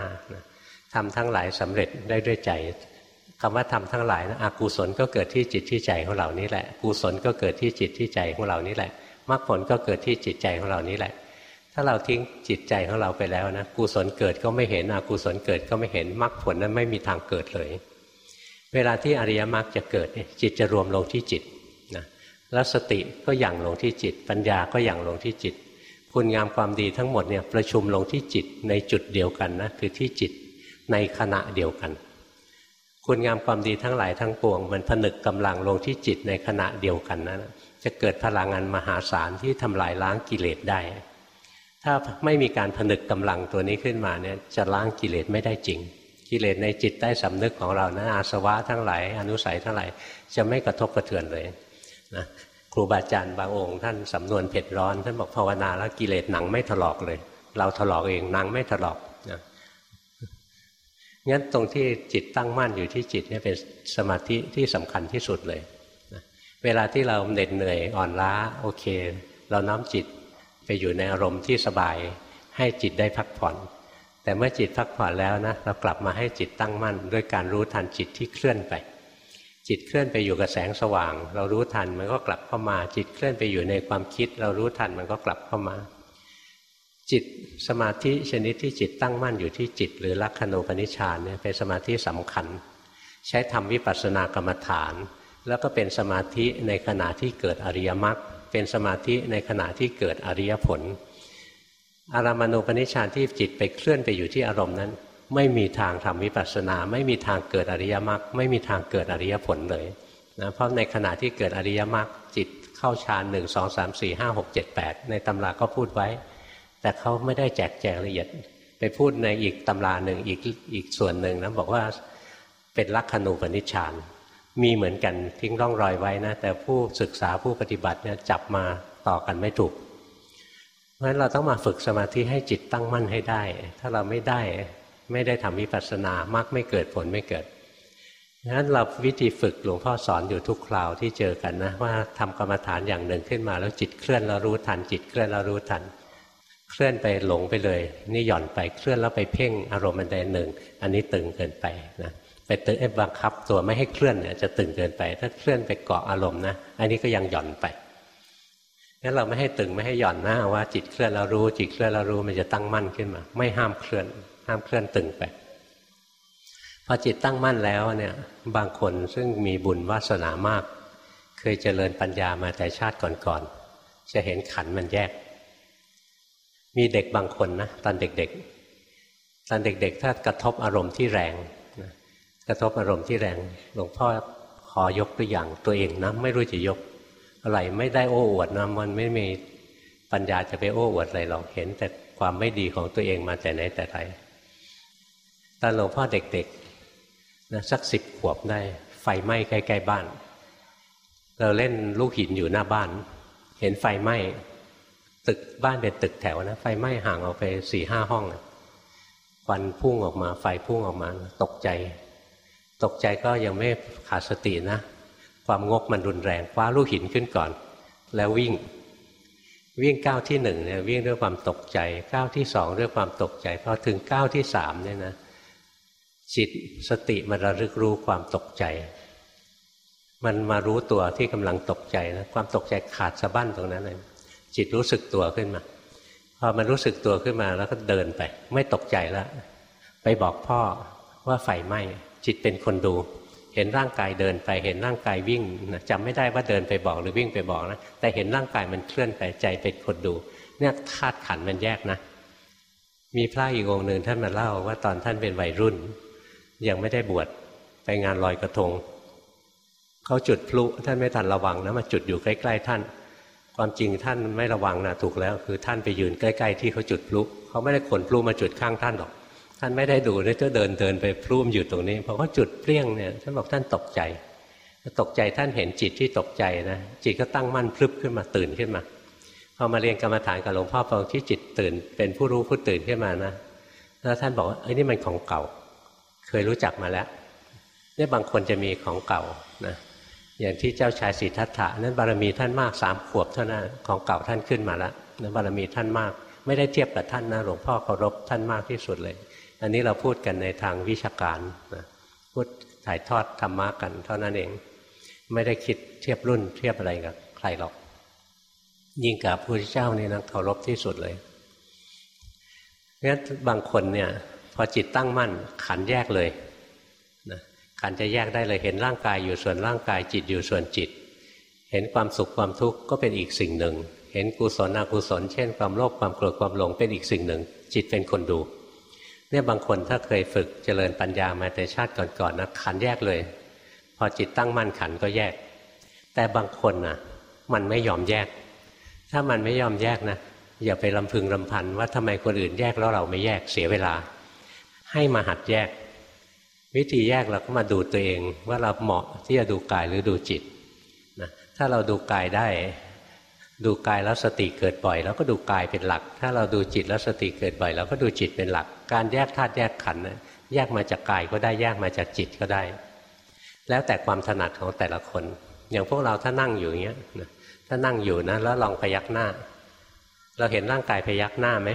ทำทั้งหลายสำเร็จได้ด้วยใจคำว่าทำทั้งหลายนะอกุศลก็เกิดที่จิตที่ใจของเรานี่แหละกุศลก็เกิดที่จิตที่ใจของเรานี่แหละมรรคผลก็เกิดที่จิตใจของเรานี้แหละ ถ้าเราทิ้งจิตใจของเราไปแล้วนะกุศลเกิดก็ไม่เห็นอกุศลเกิดก็ไม่เห็นมรรคผลนั้นไม่มีทางเกิดเลย เวลาที่อริยมรรคจะเกิดจิตจะรวมลงที่จิต แล้วสติก็อย่างลงที่จิต ปัญญาก็อย่างลงที่จิต คุณงามความดีทั้งหมดเนี่ยประชุมลงที่จิตในจุดเดียวกันนะคือที่จิตในขณะเดียวกัน คุณงามความดีทั้งหลายทั้งปวง มันผนึกกำลังลงที่จิตในขณะเดียวกันนะจะเกิดพลังงานมหาศาลที่ทำลายล้างกิเลสได้ ถ้าไม่มีการผนึกกำลังตัวนี้ขึ้นมาเนี่ยจะล้างกิเลสไม่ได้จริง กิกิเลสในจิตใต้สำนึกของเรานะอาสวะทั้งหลายอนุสัยทั้งหลายจะไม่กระทบกระเทือนเลย นะครูบาอาจารย์บางองค์ท่านสำนวนเผ็ดร้อน ท่านบอกภาวนาแล้วกิเลสหนังไม่ถลอกเลย เราถลอกเองหนังไม่ถลอกนะงั้นตรงที่จิตตั้งมั่นอยู่ที่จิตเนี่ยเป็นสมาธิที่สำคัญที่สุดเลยนะเวลาที่เราเหน็ดเหนื่อยอ่อนล้าโอเค เราน้อมจิตไปอยู่ในอารมณ์ที่สบาย ให้จิตได้พักผ่อน แต่เมื่อจิตพักผ่อนแล้วนะเรากลับมาให้จิตตั้งมั่น ด้วยการรู้ทันจิตที่เคลื่อนไป จิตเคลื่อนไปอยู่กับแสงสว่าง เรารู้ทันมันก็กลับเข้ามา จิตเคลื่อนไปอยู่ในความคิด เรารู้ทันมันก็กลับเข้ามา จิตสมาธิชนิดที่จิตตั้งมั่นอยู่ที่จิต หรือลักขณูปนิชานเนี่ยเป็นสมาธิสำคัญ ใช้ทำวิปัสสนากรรมฐาน แล้วก็เป็นสมาธิในขณะที่เกิดอริยมรรคเป็นสมาธิในขณะที่เกิดอริยผล อารามณูปนิชานที่จิตไปเคลื่อนไปอยู่ที่อารมณ์นั้น ไม่มีทางทำวิปัสสนา ไม่มีทางเกิดอริยมรรคไม่มีทางเกิดอริยผลเลยนะเพราะในขณะที่เกิดอริยมรรคจิตเข้าฌานหนึ่งสองสามสี่ห้าหกเจ็ดแปดในตำราก็พูดไว้ แต่เขาไม่ได้แจกแจงละเอียด ไปพูดในอีกตำราหนึ่งอีกอีกส่วนหนึ่งนะบอกว่าเป็นลักขณูปนิชฌานมีเหมือนกันทิ้งร่องรอยไว้นะ แต่ผู้ศึกษาผู้ปฏิบัติเนี่ยจับมาต่อกันไม่ถูกเพราะฉะนั้นเราต้องมาฝึกสมาธิให้จิตตั้งมั่นให้ได้ ถ้าเราไม่ได้ ไม่ได้ทำวิปัสสนามากไม่เกิดผลไม่เกิดงนั้นเราวิธีฝึกหลวงพ่อสอนอยู่ทุกคราวที่เจอกันนะว่าทำกรรมฐานอย่างหนึ่งขึ้นมาแล้วจิตเคลื่อนแล้วรู้ทันจิตเคลื่อนแล้วรู้ทัน เคลื่อนไปหลงไปเลย นี่หย่อนไปเคลื่อนแล้วไปเพ่งอารมณ์อันใดหนึ่ง อันนี้ตึงเกินไปนะไปตึงบังคับตัวไม่ให้เคลื่อนเนี่ยจะตึงเกินไป ถ้าเคลื่อนไปเกาะอารมณ์นะอันนี้ก็ยังหย่อนไปงั้นเราไม่ให้ตึงไม่ให้หย่อนนะว่าจิตเคลื่อนเรารู้ จิตเคลื่อนเรารู้มันจะตั้งมั่นขึ้นมา ไม่ห้ามเคลื่อน ห้ามเคลื่อนตึงไป พอจิตตั้งมั่นแล้วเนี่ยบางคนซึ่งมีบุญวาสนามาก เคยเจริญปัญญามาแต่ชาติก่อนๆจะเห็นขันมันแยก มีเด็กบางคนนะตอนเด็กๆ ตอนเด็กๆ ถ้ากระทบอารมณ์ที่แรงกระทบอารมณ์ที่แรงหลวงพ่อขอยกตัวอย่างตัวเองนะไม่รู้จะยกอะไรไม่ได้โอ้อวดนะมันไม่มีปัญญาจะไปโอ้อวดอะไรหรอกเห็นแต่ความไม่ดีของตัวเองมาแต่ไหนแต่ไร ตอนหลวงพ่อเด็กๆนะสักสิบขวบได้ ไฟไหม้ใกล้ๆบ้าน เราเล่นลูกหินอยู่หน้าบ้าน เห็นไฟไหม้ตึกบ้านเป็นตึกแถวนะไฟไหม้ห่างออกไปสี่ห้าห้องควันพุ่งออกมา ไฟพุ่งออกมา ตกใจ ตกใจก็ยังไม่ขาดสตินะ ความงกมันรุนแรงคว้าลูกหินขึ้นก่อน แล้ววิ่ง วิ่งก้าวที่หนึ่งเนี่ยวิ่งด้วยความตกใจก้าวที่สองด้วยความตกใจพอถึงก้าวที่สามเนี่ยนะ จิตสติมันระลึกรู้ความตกใจ มันมารู้ตัวที่กำลังตกใจนะความตกใจขาดสะบั้นตรงนั้นเลยจิตรู้สึกตัวขึ้นมาพอมันรู้สึกตัวขึ้นมาแล้วก็เดินไป ไม่ตกใจแล้วไปบอกพ่อว่าไฟไหม้จิตเป็นคนดู เห็นร่างกายเดินไปเห็นร่างกายวิ่งนะจำไม่ได้ว่าเดินไปบอกหรือวิ่งไปบอกนะแต่เห็นร่างกายมันเคลื่อนไปใจเป็นคนดู เนี่ยธาตุขันมันแยกนะ มีพระอีกองค์หนึ่งท่านมาเล่าว่าตอนท่านเป็นวัยรุ่น ยังไม่ได้บวชไปงานลอยกระทงเขาจุดพลุท่านไม่ทันระวังนะมาจุดอยู่ใกล้ๆท่าน ความจริงท่านไม่ระวังนะถูกแล้ว คือท่านไปยืนใกล้ๆที่เขาจุดพลุเขาไม่ได้ขนพลุมาจุดข้างท่านหรอก ท่านไม่ได้ดูนี่ก็เดินเดินไปพรุ่มอยู่ตรงนี้พอเขาจุดเปรี้ยงเนี่ยท่านบอกท่านตกใจตกใจท่านเห็นจิตที่ตกใจนะจิตก็ตั้งมั่นพลึบขึ้นมาตื่นขึ้นมาพอมาเรียนกรรมฐานกับหลวงพ่อพอที่จิตตื่น เป็นผู้รู้ผู้ตื่นขึ้นมานะแล้วท่านบอกว่าเอ้ยนี่มันของเก่า เคยรู้จักมาแล้วเนี่ยบางคนจะมีของเก่านะอย่างที่เจ้าชายสิทธัตถะนั้นบารมีท่านมากสามขวบเท่านั้นของเก่าท่านขึ้นมาแล้วนั้นบารมีท่านมาก ไม่ได้เทียบกับท่านนะหลวงพ่อเคารพท่านมากที่สุดเลย อันนี้เราพูดกันในทางวิชาการนะพูดถ่ายทอดธรรมะกันเท่านั้นเอง ไม่ได้คิดเทียบรุ่นเทียบอะไรกับใครหรอก ยิ่งกับพระพุทธเจ้านี่นะเคารพที่สุดเลยงั้นบางคนเนี่ย พอจิตตั้งมั่นขันแยกเลยนะขันจะแยกได้เลยเห็นร่างกายอยู่ส่วนร่างกายจิตอยู่ส่วนจิต เห็นความสุขความทุกข์ก็เป็นอีกสิ่งหนึ่ง เห็นกุศลอกุศล เช่น ความโลภความโกรธความหลงเป็นอีกสิ่งหนึ่ง จิตเป็นคนดูเนี่ยบางคนถ้าเคยฝึกเจริญปัญญามาแต่ชาติก่อนๆนะขันแยกเลย พอจิตตั้งมั่นขันก็แยก แต่บางคนนะมันไม่ยอมแยก ถ้ามันไม่ยอมแยกนะอย่าไปลำพึงลำพันว่าทำไมคนอื่นแยกแล้วเราไม่แยกเสียเวลา ให้มาหัดแยก วิธีแยกเราก็มาดูตัวเอง ว่าเราเหมาะที่จะดูกายหรือดูจิตนะถ้าเราดูกายได้ ดูกายแล้วสติเกิดบ่อยแล้วก็ดูกายเป็นหลัก ถ้าเราดูจิตแล้วสติเกิดบ่อยเราก็ดูจิตเป็นหลัก การแยกธาตุแยกขันธ์แยกมาจากกายก็ได้แยกมาจากจิตก็ได้ แล้วแต่ความถนัดของแต่ละคน อย่างพวกเราถ้านั่งอยู่อย่างเงี้ยถ้านั่งอยู่นะแล้วลองพยักหน้า เราเห็นร่างกายพยักหน้าไหม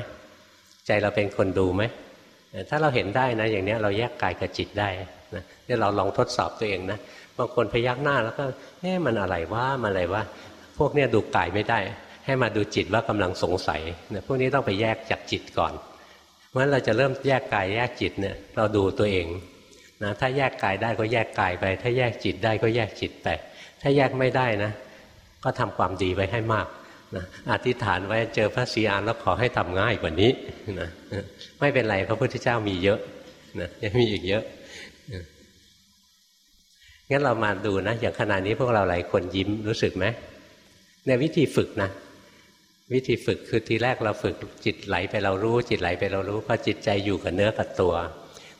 ใจเราเป็นคนดูไหม ถ้าเราเห็นได้นะ อย่างนี้เราแยกกายกับจิตได้นะนี่เราลองทดสอบตัวเองนะบางคนพยักหน้าแล้วก็เอ๊ะมันอะไรวะมันอะไรวะพวกเนี้ยดูกายไม่ได้ ให้มาดูจิตว่ากำลังสงสัยนะพวกนี้ต้องไปแยกจากจิตก่อนเพราะฉะนั้นเราจะเริ่มแยกกายแยกจิตเนี่ยเราดูตัวเองนะถ้าแยกกายได้ก็แยกกายไป ถ้าแยกจิตได้ก็แยกจิตไปถ้าแยกไม่ได้นะ ก็ทำความดีไว้ให้มาก นะอธิษฐานไว้เจอพระศรีอานแล้วขอให้ทำง่ายกว่านี้นะไม่เป็นไรพระพุทธเจ้ามีเยอะนะยังมีอีกเยอะงั้นเรามาดูนะอย่างขณะนี้พวกเราหลายคนยิ้มรู้สึกไหมในวิธีฝึกนะ วิธีฝึกคือทีแรกเราฝึกจิตไหลไปเรารู้ จิตไหลไปเรารู้พอจิตใจอยู่กับเนื้อกับตัว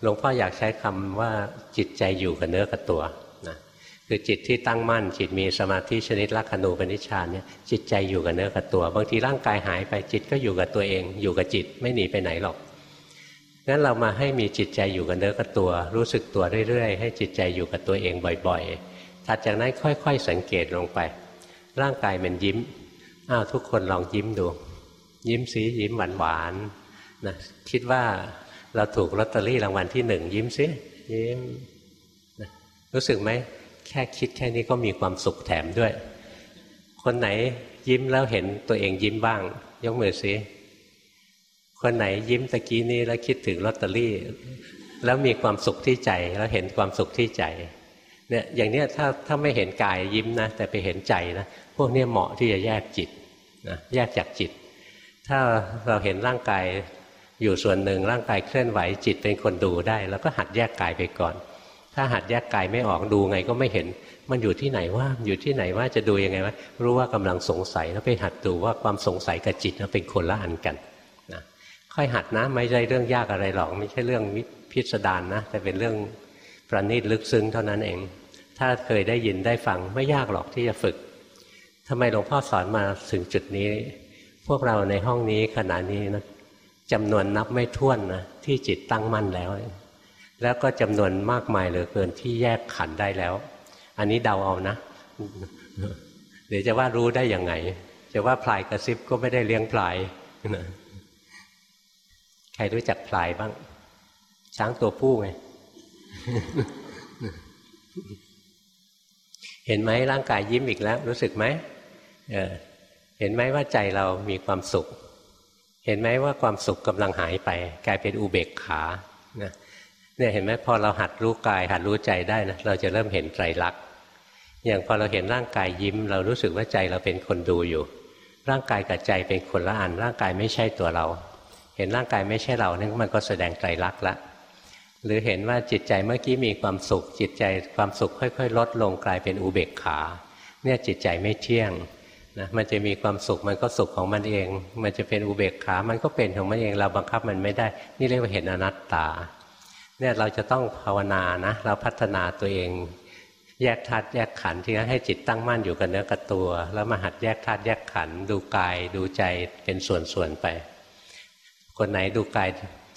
หลวงพ่ออยากใช้คำว่าจิตใจอยู่กับเนื้อกับตัว คือจิตที่ตั้งมั่น จิตมีสมาธิชนิดลักขณูปนิชฌานเนี่ยจิตใจอยู่กับเนื้อกับตัว บางทีร่างกายหายไปจิตก็อยู่กับตัวเอง อยู่กับจิตไม่หนีไปไหนหรอกงั้นเรามาให้มีจิตใจอยู่กับเนื้อกับตัว รู้สึกตัวเรื่อยๆ ให้จิตใจอยู่กับตัวเองบ่อยๆถัดจากนั้นค่อย ๆ สังเกตลงไป ร่างกายมันยิ้มอ้าวทุกคนลองยิ้มดู ยิ้มสียิ้มหวานๆนะคิดว่าเราถูกลอตเตอรี่รางวัลที่หนึ่งยิ้มซิยิ้มรู้สึกไหม แค่คิดแค่นี้ก็มีความสุขแถมด้วย คนไหนยิ้มแล้วเห็นตัวเองยิ้มบ้าง ยกมือซิคนไหนยิ้มตะกี้นี้แล้วคิดถึงลอตเตอรี่ แล้วมีความสุขที่ใจแล้วเห็นความสุขที่ใจเนี่ยอย่างเนี้ยถ้าถ้าไม่เห็นกายยิ้มนะ แต่ไปเห็นใจนะพวกนี้เหมาะที่จะแยกจิตนะแยกจากจิต ถ้าเราเห็นร่างกายอยู่ส่วนหนึ่งร่างกายเคลื่อนไหวจิตเป็นคนดูได้ แล้วก็หัดแยกกายไปก่อน ถ้าหัดแยกกายไม่ออกดูไงก็ไม่เห็น มันอยู่ที่ไหนว่าอยู่ที่ไหนว่าจะดูยังไงว่ารู้ว่ากำลังสงสัยแล้วไปหัดดูว่าความสงสัยกับจิตนั้นเป็นคนละอันกันนะค่อยหัดนะไม่ใช่เรื่องยากอะไรหรอกไม่ใช่เรื่องพิสดารนนะแต่เป็นเรื่องประณีตลึกซึ้งเท่านั้นเอง ถ้าเคยได้ยินได้ฟังไม่ยากหรอกที่จะฝึกทำไมหลวงพ่อสอนมาถึงจุดนี้ พวกเราในห้องนี้ขณะนี้นะจำนวนนับไม่ถ้วนนะที่จิตตั้งมั่นแล้ว แล้วก็จำนวนมากมายเหลือเกินที่แยกขันธ์ได้แล้ว อันนี้เดาเอานะ เดี๋ยวจะว่ารู้ได้ยังไง จะว่าพรายกระซิบก็ไม่ได้เลี้ยงพรายนะใครรู้จักพรายบ้าง ช้างตัวผู้ไง เห็นไหมร่างกายยิ้มอีกแล้ว รู้สึกไหมเเห็นไหมว่าใจเรามีความสุข เห็นไหมว่าความสุขกำลังหายไป กลายเป็นอุเบกขานะ เนี่ยเห็นไหมพอเราหัดรู้กาย หัดรู้ใจได้นะเราจะเริ่มเห็นไตรลักษณ์อย่างพอเราเห็นร่างกายยิ้ม เรารู้สึกว่าใจเราเป็นคนดูอยู่ ร่างกายกับใจเป็นคนละอัน ร่างกายไม่ใช่ตัวเรา เห็นร่างกายไม่ใช่เรานี่มันก็แสดงไตรลักษณ์ละหรือเห็นว่าจิตใจเมื่อกี้มีความสุข จิตใจความสุขค่อย ๆ ลดลงกลายเป็นอุเบกขา เนี่ยจิตใจไม่เที่ยงนะมันจะมีความสุขมันก็สุขของมันเอง มันจะเป็นอุเบกขา มันก็เป็นของมันเองเราบังคับมันไม่ได้ นี่เรียกว่าเห็นอนัตตา เนี่ยเราจะต้องภาวนานะ เราพัฒนาตัวเอง แยกธาตุแยกขันธ์ที่ให้จิตตั้งมั่นอยู่กับเนื้อกับตัว แล้วมาหัดแยกธาตุแยกขันธ์ดูกายดูใจเป็นส่วนๆไป คนไหนดูกาย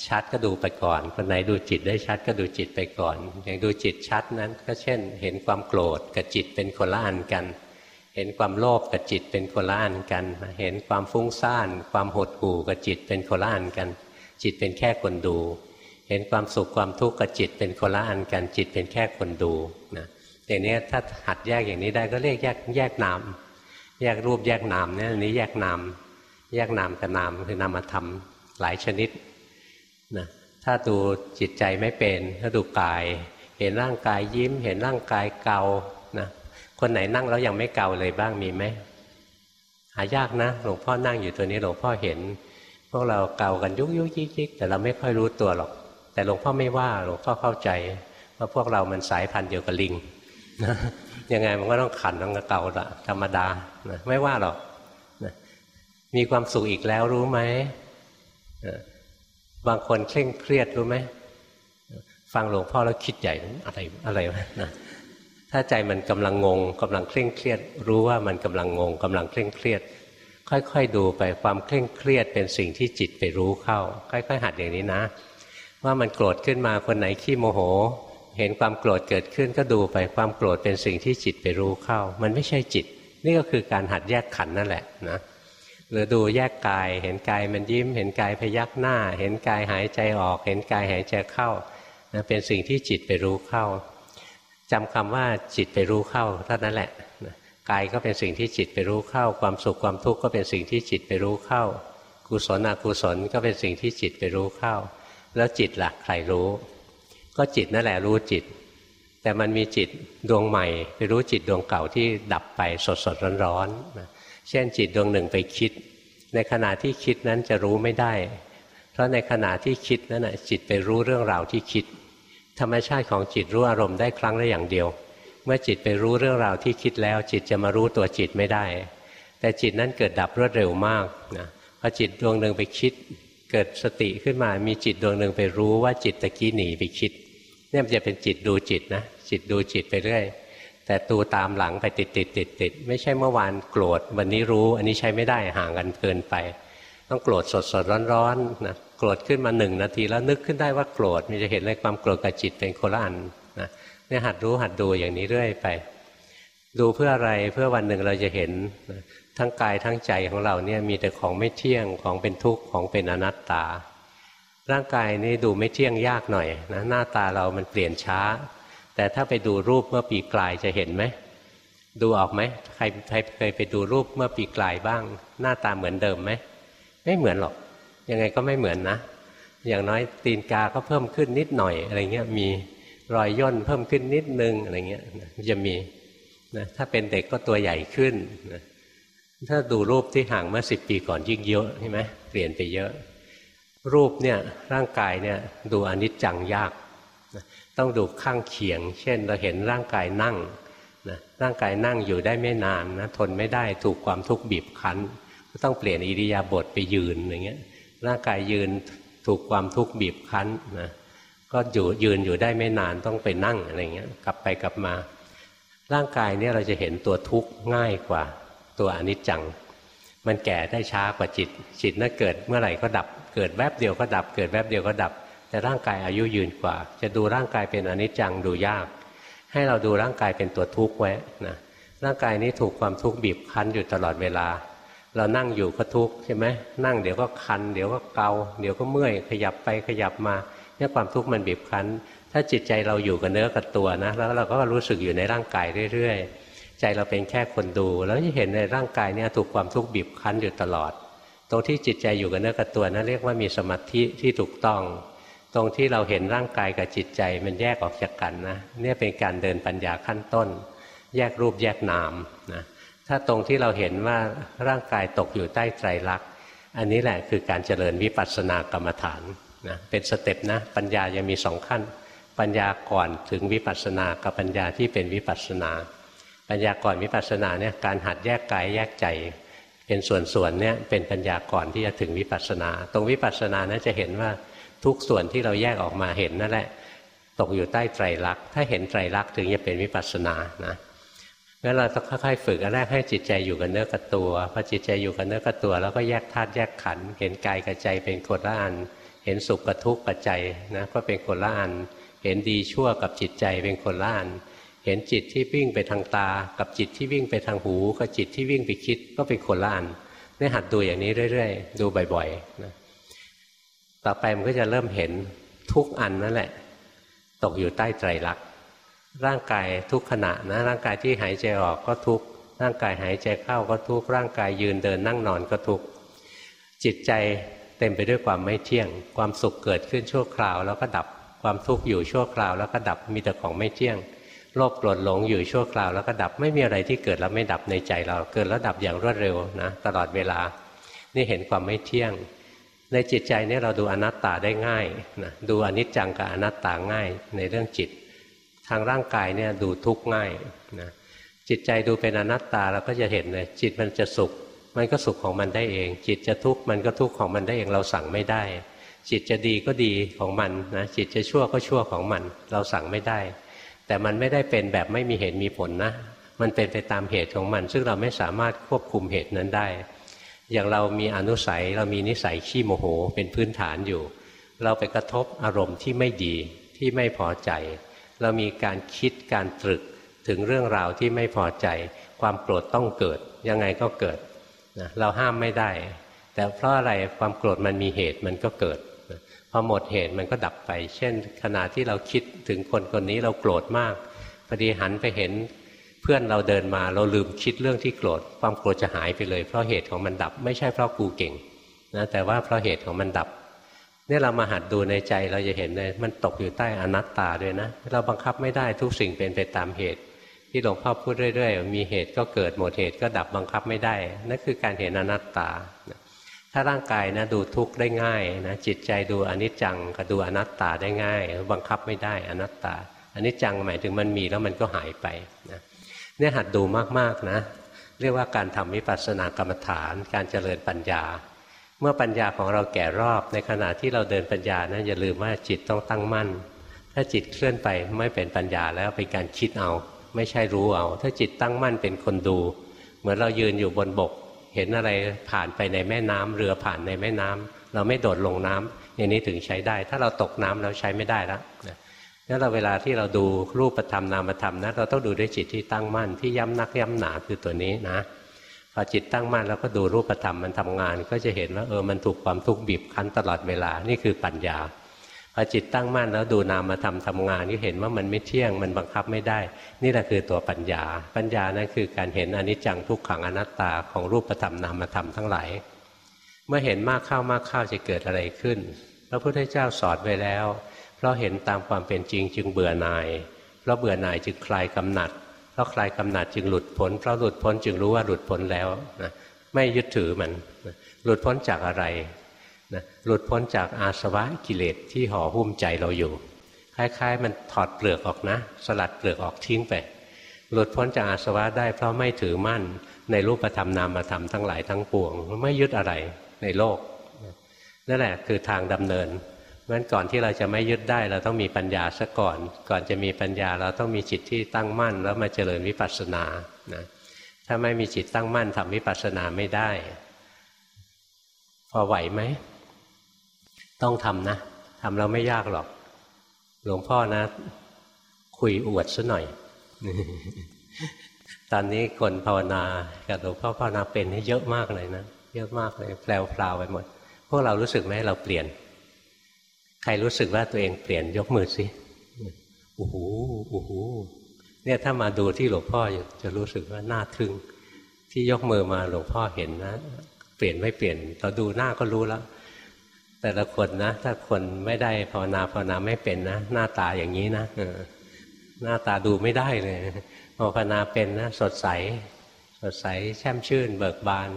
ชัดก็ดูไปก่อน คนไหนดูจิตได้ชัดก็ดูจิตไปก่อน อย่างดูจิตชัดนั้น ก็เช่น เห็นความโกรธกับจิตเป็นคนละอันกัน เห็นความโลภกับจิตเป็นคนละอันกัน เห็นความฟุ้งซ่าน ความหดหู่กับจิตเป็นคนละอันกัน จิตเป็นแค่คนดู เห็นความสุขความทุกข์กับจิตเป็นคนละอันกันจิตเป็นแค่คนดูนะอย่างนี้ถ้าหัดแยกอย่างนี้ได้ก็เรียกแยกแยกนามแยกรูปแยกนามเนี่ยอันนี้แยกนามแยกนามกับนามคือนามธรรมหลายชนิดนะถ้าดูจิตใจไม่เป็นถ้าดูกาย เห็นร่างกายยิ้ม เห็นร่างกายเกานะคนไหนนั่งแล้วยังไม่เกาเลยบ้างมีไหมหายากนะหลวงพ่อนั่งอยู่ตัวนี้หลวงพ่อเห็น พวกเราเกากันยุกยุกยิกยิกแต่เราไม่ค่อยรู้ตัวหรอก แต่หลวงพ่อไม่ว่าหลวงพ่อเข้าใจว่าพวกเรามันสายพันธุ์เดียวกับลิงนะยังไงมันก็ต้องขันต้องเกาละธรรมดานะไม่ว่าหรอกนะมีความสุขอีกแล้วรู้ไหมบางคนเคร่งเครียดรู้ไหมฟังหลวงพ่อแล้วคิดใหญ่อะไรอะไรนะถ้าใจมันกำลังงงกำลังเคร่งเครียด รู้ว่ามันกำลังงงกำลังเคร่งเครียด ค่อยๆดูไปความเคร่งเครียดเป็นสิ่งที่จิตไปรู้เข้า ค่อยๆหัดอย่างนี้นะ ว่ามันโกรธขึ้นมาคนไหนขี้โมโห เห็นความโกรธเกิดขึ้นก็ดูไปความโกรธเป็นสิ่งที่จิตไปรู้เข้า มันไม่ใช่จิต นี่ก็คือการหัดแยกขันนั่นแหละนะหรือดูแยกกาย เห็นกายมันยิ้ม เห็นกายพยักหน้า เห็นกายหายใจออก เห็นกายหายใจเข้านะเป็นสิ่งที่จิตไปรู้เข้าจำคำว่าจิตไปรู้เข้าเท่านั้นแหละกายก็เป็นสิ่งที่จิตไปรู้เข้า ความสุขความทุกข์ก็เป็นสิ่งที่จิตไปรู้เข้า กุศลอกุศลก็เป็นสิ่งที่จิตไปรู้เข้า แล้วจิตหลักใครรู้ ก็จิตนั่นแหละรู้จิต แต่มันมีจิตดวงใหม่ ไปรู้จิตดวงเก่าที่ดับไปสดสดร้อนร้อนเช่นจิตดวงหนึ่งไปคิด ในขณะที่คิดนั้นจะรู้ไม่ได้ เพราะในขณะที่คิดนั้นจิตไปรู้เรื่องราวที่คิด ธรรมชาติของจิตรู้อารมณ์ได้ครั้งละอย่างเดียว เมื่อจิตไปรู้เรื่องราวที่คิดแล้ว จิตจะมารู้ตัวจิตไม่ได้ แต่จิตนั้นเกิดดับรวดเร็วมากนะพอจิตดวงหนึ่งไปคิด เกิดสติขึ้นมามีจิตดวงหนึ่งไปรู้ว่าจิตตะกี้หนีไปคิด เนี่ยมันจะเป็นจิตดูจิตนะ จิตดูจิตไปเรื่อยแต่ตูตามหลังไปติดติดติดติดไม่ใช่เมื่อวานโกรธวันนี้รู้ อันนี้ใช้ไม่ได้ห่างกันเกินไป ต้องโกรธสดสดร้อนร้อนนะโกรธขึ้นมาหนึ่งนาทีแล้วนึกขึ้นได้ว่าโกรธมันจะเห็นเลยความโกรธกับจิตเป็นคนละอันนะเนี่ยหัดรู้หัดดูอย่างนี้เรื่อยไป ดูเพื่ออะไรเพื่อวันหนึ่งเราจะเห็น ทั้งกายทั้งใจของเราเนี่ยมีแต่ของไม่เที่ยงของเป็นทุกข์ของเป็นอนัตตา ร่างกายนี่ดูไม่เที่ยงยากหน่อยนะหน้าตาเรามันเปลี่ยนช้า แต่ถ้าไปดูรูปเมื่อปีกลายจะเห็นไหมดูออกไหมใครใครเคยไปดูรูปเมื่อปีกลายบ้าง หน้าตาเหมือนเดิมไหมไม่เหมือนหรอก ยังไงก็ไม่เหมือนนะ อย่างน้อยตีนกาก็เพิ่มขึ้นนิดหน่อยอะไรเงี้ยมีรอยย่นเพิ่มขึ้นนิดนึงอะไรเงี้ยจะมีนะถ้าเป็นเด็กก็ตัวใหญ่ขึ้นนะ ถ้าดูรูปที่ห่างเมื่อสิบปีก่อนยิ่งเยอะใช่ไหมเปลี่ยนไปเยอะ รูปเนี่ยร่างกายเนี่ยดูอนิจจังยาก ต้องดูข้างเคียง เช่นเราเห็นร่างกายนั่งนะร่างกายนั่งอยู่ได้ไม่นานนะทนไม่ได้ถูกความทุกข์บีบคั้น ก็ต้องเปลี่ยนอิริยาบถไปยืนอย่างเงี้ยร่างกายยืนถูกความทุกข์บีบคั้นนะก็อยู่ยืนอยู่ได้ไม่นานต้องไปนั่งอะไรเงี้ยกลับไปกลับมา ร่างกายเนี่ยเราจะเห็นตัวทุกข์ง่ายกว่า ตัวอนิจจัง มันแก่ได้ช้ากว่าจิต จิตน่าเกิดเมื่อไหร่ก็ดับ เกิดแวบเดียวก็ดับ เกิดแวบเดียวก็ดับ แต่ร่างกายอายุยืนกว่า จะดูร่างกายเป็นอนิจจังดูยาก ให้เราดูร่างกายเป็นตัวทุกข์ไว้นะร่างกายนี้ถูกความทุกข์บีบคั้นอยู่ตลอดเวลา เรานั่งอยู่ก็ทุกข์ใช่ไหมนั่งเดี๋ยวก็คัน เดี๋ยวก็เกา เดี๋ยวก็เมื่อยขยับไปขยับมาเนี่ยความทุกข์มันบีบคั้น ถ้าจิตใจเราอยู่กับเนื้อกับตัวนะแล้วเราก็รู้สึกอยู่ในร่างกายเรื่อยๆ ใจเราเป็นแค่คนดู แล้วจะเห็นในร่างกายเนี่ยถูกความทุกข์บีบคั้นอยู่ตลอด ตรงที่จิตใจอยู่กับเนื้อกับตัวนะั้นเรียกว่ามีสมาธิที่ถูกต้อง ตรงที่เราเห็นร่างกายกับจิตใจมันแยกออกจากกันนะเนี่ยเป็นการเดินปัญญาขั้นต้น แยกรูปแยกนามนะถ้าตรงที่เราเห็นว่าร่างกายตกอยู่ใต้ไตรลักษณ์อันนี้แหละคือการเจริญวิปัสสนากรรมฐานนะเป็นสเต็ปนะปัญญายังมีสองขั้น ปัญญาก่อนถึงวิปัสสนากับปัญญาที่เป็นวิปัสสนา ปัญญาก่อนวิปัสสนาเนี่ยการหัดแยกกายแยกใจเป็นส่วนๆเนี่ยเป็นปัญญาก่อนที่จะถึงวิปัสสนา ตรงวิปัสสนานะจะเห็นว่าทุกส่วนที่เราแยกออกมาเห็นนั่นแหละ ตกอยู่ใต้ไตรลักษณ์ถ้าเห็นไตรลักษณ์ถึงจะเป็นวิปัสสนานะงั้นเราต้องค่อยๆฝึกอันแรกให้จิตใจอยู่กับเนื้อกับตัวพอจิตใจอยู่กับเนื้อกับตัว แล้วก็แยกธาตุแยกขันธ์เห็นกายกับใจเป็นคนละอัน เห็นสุขกับทุกข์กับใจนะก็เป็นคนละอัน เห็นดีชั่วกับจิตใจเป็นคนละอัน เห็นจิตที่วิ่งไปทางตา กับจิตที่วิ่งไปทางหูกับจิตที่วิ่งไปคิดก็เป็นคนละอันนี่หัดดูอย่างนี้เรื่อยๆ ดูบ่อยๆนะต่อไปมันก็จะเริ่มเห็นทุกอันนั่นแหละ ตกอยู่ใต้ไตรลักษณ์ร่างกายทุกขณะนะ ร่างกายที่หายใจออกก็ทุกร่างกายหายใจเข้าก็ทุกร่างกายยืนเดินนั่งนอนก็ทุกจิตใจเต็มไปด้วยความไม่เที่ยง ความสุขเกิดขึ้นชั่วคราวแล้วก็ดับความทุกข์อยู่ชั่วคราวแล้วก็ดับมีแต่ของไม่เที่ยง โลภโกรธหลงอยู่ชั่วคราวแล้วก็ดับไม่มีอะไรที่เกิดแล้วไม่ดับในใจเรา เกิดแล้วดับอย่างรวดเร็วนะตลอดเวลา นี่เห็นความไม่เที่ยง ในจิตใจนี่เราดูอนัตตาได้ง่ายนะดูอนิจจังกับอนัตตาง่ายในเรื่องจิต ทางร่างกายเนี่ยดูทุกข์ง่ายนะจิตใจดูเป็นอนัตตาเราก็จะเห็นเลยจิตมันจะสุข มันก็สุขของมันได้เอง จิตจะทุกข์มันก็ทุกข์ของมันได้เองเราสั่งไม่ได้ จิตจะดีก็ดีของมันนะจิตจะชั่วก็ชั่วของมัน เราสั่งไม่ได้ แต่มันไม่ได้เป็นแบบไม่มีเหตุมีผลนะ มันเป็นไปตามเหตุของมัน ซึ่งเราไม่สามารถควบคุมเหตุนั้นได้ อย่างเรามีอนุสัยเรามีนิสัยขี้โมโหเป็นพื้นฐานอยู่ เราไปกระทบอารมณ์ที่ไม่ดีที่ไม่พอใจ เรามีการคิดการตรึกถึงเรื่องราวที่ไม่พอใจ ความโกรธต้องเกิด ยังไงก็เกิดนะเราห้ามไม่ได้ แต่เพราะอะไรความโกรธมันมีเหตุมันก็เกิด พอหมดเหตุมันก็ดับไป เช่น ขณะที่เราคิดถึงคนคนนี้เราโกรธมากพอดีหันไปเห็นเพื่อนเราเดินมาเราลืมคิดเรื่องที่โกรธความโกรธจะหายไปเลย เพราะเหตุของมันดับไม่ใช่เพราะกูเก่งนะแต่ว่าเพราะเหตุของมันดับนี่เรามาหัดดูในใจเราจะเห็นเลยมันตกอยู่ใต้อนัตตาด้วยนะ เราบังคับไม่ได้ทุกสิ่งเป็นไปตามเหตุ ที่หลวงพ่อพูดเรื่อย ๆ มีเหตุก็เกิดหมดเหตุก็ดับบังคับไม่ได้นั่นคือการเห็นอนัตตา ถ้าร่างกายนะดูทุกข์ได้ง่ายนะจิตใจดูอนิจจังกับดูอนัตตาได้ง่าย บังคับไม่ได้อนัตตาอนิจจังหมายถึงมันมีแล้วมันก็หายไปนะเนี่ยหัดดูมากๆนะ เรียกว่าการทำวิปัสสนากรรมฐาน การเจริญปัญญา เมื่อปัญญาของเราแก่รอบในขณะที่เราเดินปัญญานะอย่าลืมว่าจิตต้องตั้งมั่น ถ้าจิตเคลื่อนไปไม่เป็นปัญญาแล้วเป็นการคิดเอา ไม่ใช่รู้เอา ถ้าจิตตั้งมั่นเป็นคนดู เหมือนเรายืนอยู่บนบก เห็นอะไรผ่านไปในแม่น้ำเรือผ่านในแม่น้ำเราไม่โดดลงน้ำอย่างนี้ถึงใช้ได้ ถ้าเราตกน้ำเราใช้ไม่ได้แล้วนั่นเราเวลาที่เราดูรูปธรรมนามธรรมนะเราต้องดูด้วยจิตที่ตั้งมั่นที่ย้ำนักย้ำหนาคือตัวนี้นะพอจิตตั้งมั่นแล้วก็ดูรูปธรรมมันทำงาน ก็จะเห็นว่าเออมันถูกความทุกข์บีบคั้นตลอดเวลานี่คือปัญญา พอจิตตั้งมั่นแล้วดูนามธรรมทำงานก็เห็นว่ามันไม่เที่ยงมันบังคับไม่ได้ นี่แหละคือตัวปัญญา ปัญญานั่นคือการเห็นอนิจจังทุกขังอนัตตาของรูปธรรมนามธรรมทั้งหลายเมื่อเห็นมากเข้ามากเข้าจะเกิดอะไรขึ้นพระพุทธเจ้าสอนไว้แล้ว เพราะเห็นตามความเป็นจริงจึงเบื่อหน่าย เพราะเบื่อหน่ายจึงคลายกำหนัด เพราะคลายกำหนัดจึงหลุดพ้น เพราะหลุดพ้นจึงรู้ว่าหลุดพ้นแล้วนะไม่ยึดถือมันหลุดพ้นจากอะไร นะหลุดพ้นจากอาสวะกิเลสที่ห่อหุ้มใจเราอยู่ คล้ายๆ มันถอดเปลือกออกนะ สลัดเปลือกออกทิ้งไป หลุดพ้นจากอาสวะได้เพราะไม่ถือมั่นในรูปธรรมนามธรรมทั้งหลายทั้งปวง ไม่ยึดอะไรในโลกนั่นแหละคือทางดำเนินงั้นก่อนที่เราจะไม่ยึดได้เราต้องมีปัญญาซะก่อน ก่อนจะมีปัญญาเราต้องมีจิตที่ตั้งมั่น แล้วมาเจริญวิปัสสนานะถ้าไม่มีจิตตั้งมั่นทำวิปัสสนาไม่ได้ พอไหวไหม ต้องทำนะทำเราไม่ยากหรอก หลวงพ่อนะ คุยอวดซะหน่อย ตอนนี้คนภาวนากับหลวงพ่อภาวนาเป็นให้เยอะมากเลยนะเยอะมากเลยแปลวพลาไปหมด พวกเรารู้สึกไหมเราเปลี่ยน ใครรู้สึกว่าตัวเองเปลี่ยนยกมือสิโอ้โหโอ้โหเนี่ยถ้ามาดูที่หลวงพ่อจะรู้สึกว่าน้าทึ่งที่ยกมือมาหลวงพ่อเห็นนะ เปลี่ยนไม่เปลี่ยนเราดูหน้าก็รู้แล้ว แต่ละคนนะ ถ้าคนไม่ได้ภาวนาภาวนาไม่เป็นนะ หน้าตาอย่างนี้นะหน้าตาดูไม่ได้เลยพอภาวนาเป็นนะ สดใส สดใสแช่มชื่น เบิกบาน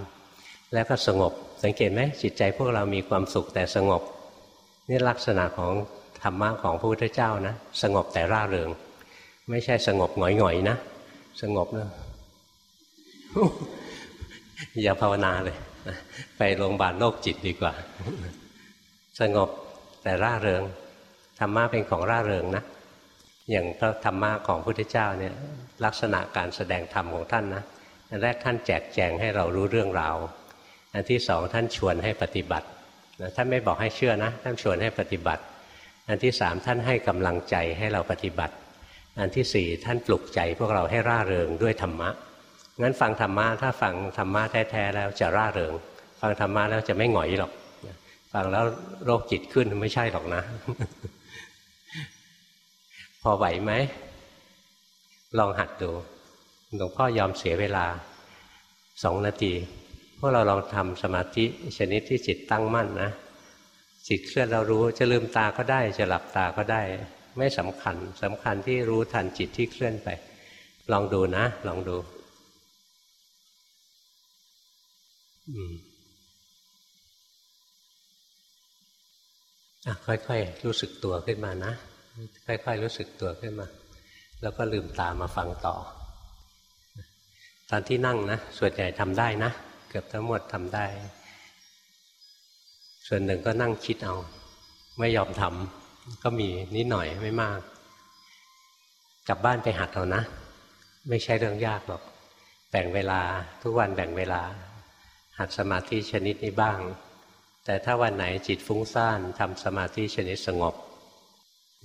แล้วก็สงบ สังเกตไหมจิตใจพวกเรามีความสุขแต่สงบ นี่ลักษณะของธรรมะของพระพุทธเจ้านะ สงบแต่ร่าเริง ไม่ใช่สงบหงอยๆนะ สงบนะอย่าภาวนาเลย ไปโรงพยาบาลโรคจิตดีกว่า สงบแต่ร่าเริงธรรมะเป็นของร่าเริงนะอย่างพระธรรมะของพระพุทธเจ้าเนี่ยลักษณะการแสดงธรรมของท่านนะอันแรกท่านแจกแจงให้เรารู้เรื่องราวอันที่สองท่านชวนให้ปฏิบัติท่านไม่บอกให้เชื่อนะท่านชวนให้ปฏิบัติ อันที่สามท่านให้กำลังใจให้เราปฏิบัติ อันที่สี่ท่านปลุกใจพวกเราให้ร่าเริงด้วยธรรมะงั้นฟังธรรมะถ้าฟังธรรมะแท้ๆแล้วจะร่าเริง ฟังธรรมะแล้วจะไม่หงอยหรอก ฟังแล้วโรคจิตขึ้นไม่ใช่หรอกนะ พอไหวไหม ลองหัดดูหลวงพ่อยอมเสียเวลาสองนาทีพวกเราลองทำสมาธิชนิดที่จิตตั้งมั่นนะจิตเคลื่อนเรารู้จะลืมตาก็ได้ จะหลับตาก็ได้ ไม่สำคัญสำคัญที่รู้ทันจิตที่เคลื่อนไป ลองดูนะ ลองดู อืม ค่อยๆ รู้สึกตัวขึ้นมานะ ค่อยๆ รู้สึกตัวขึ้นมา แล้วก็ลืมตามาฟังต่อ ตอนที่นั่งนะ ส่วนใหญ่ทำได้นะ เกือบทั้งหมดทำได้ ส่วนหนึ่งก็นั่งคิดเอา ไม่ยอมทำก็มีนิดหน่อยไม่มาก กลับบ้านไปหัดเอานะ ไม่ใช่เรื่องยากหรอก แบ่งเวลาทุกวันแบ่งเวลา หัดสมาธิชนิดนี้บ้าง แต่ถ้าวันไหนจิตฟุ้งซ่านทำสมาธิชนิดสงบ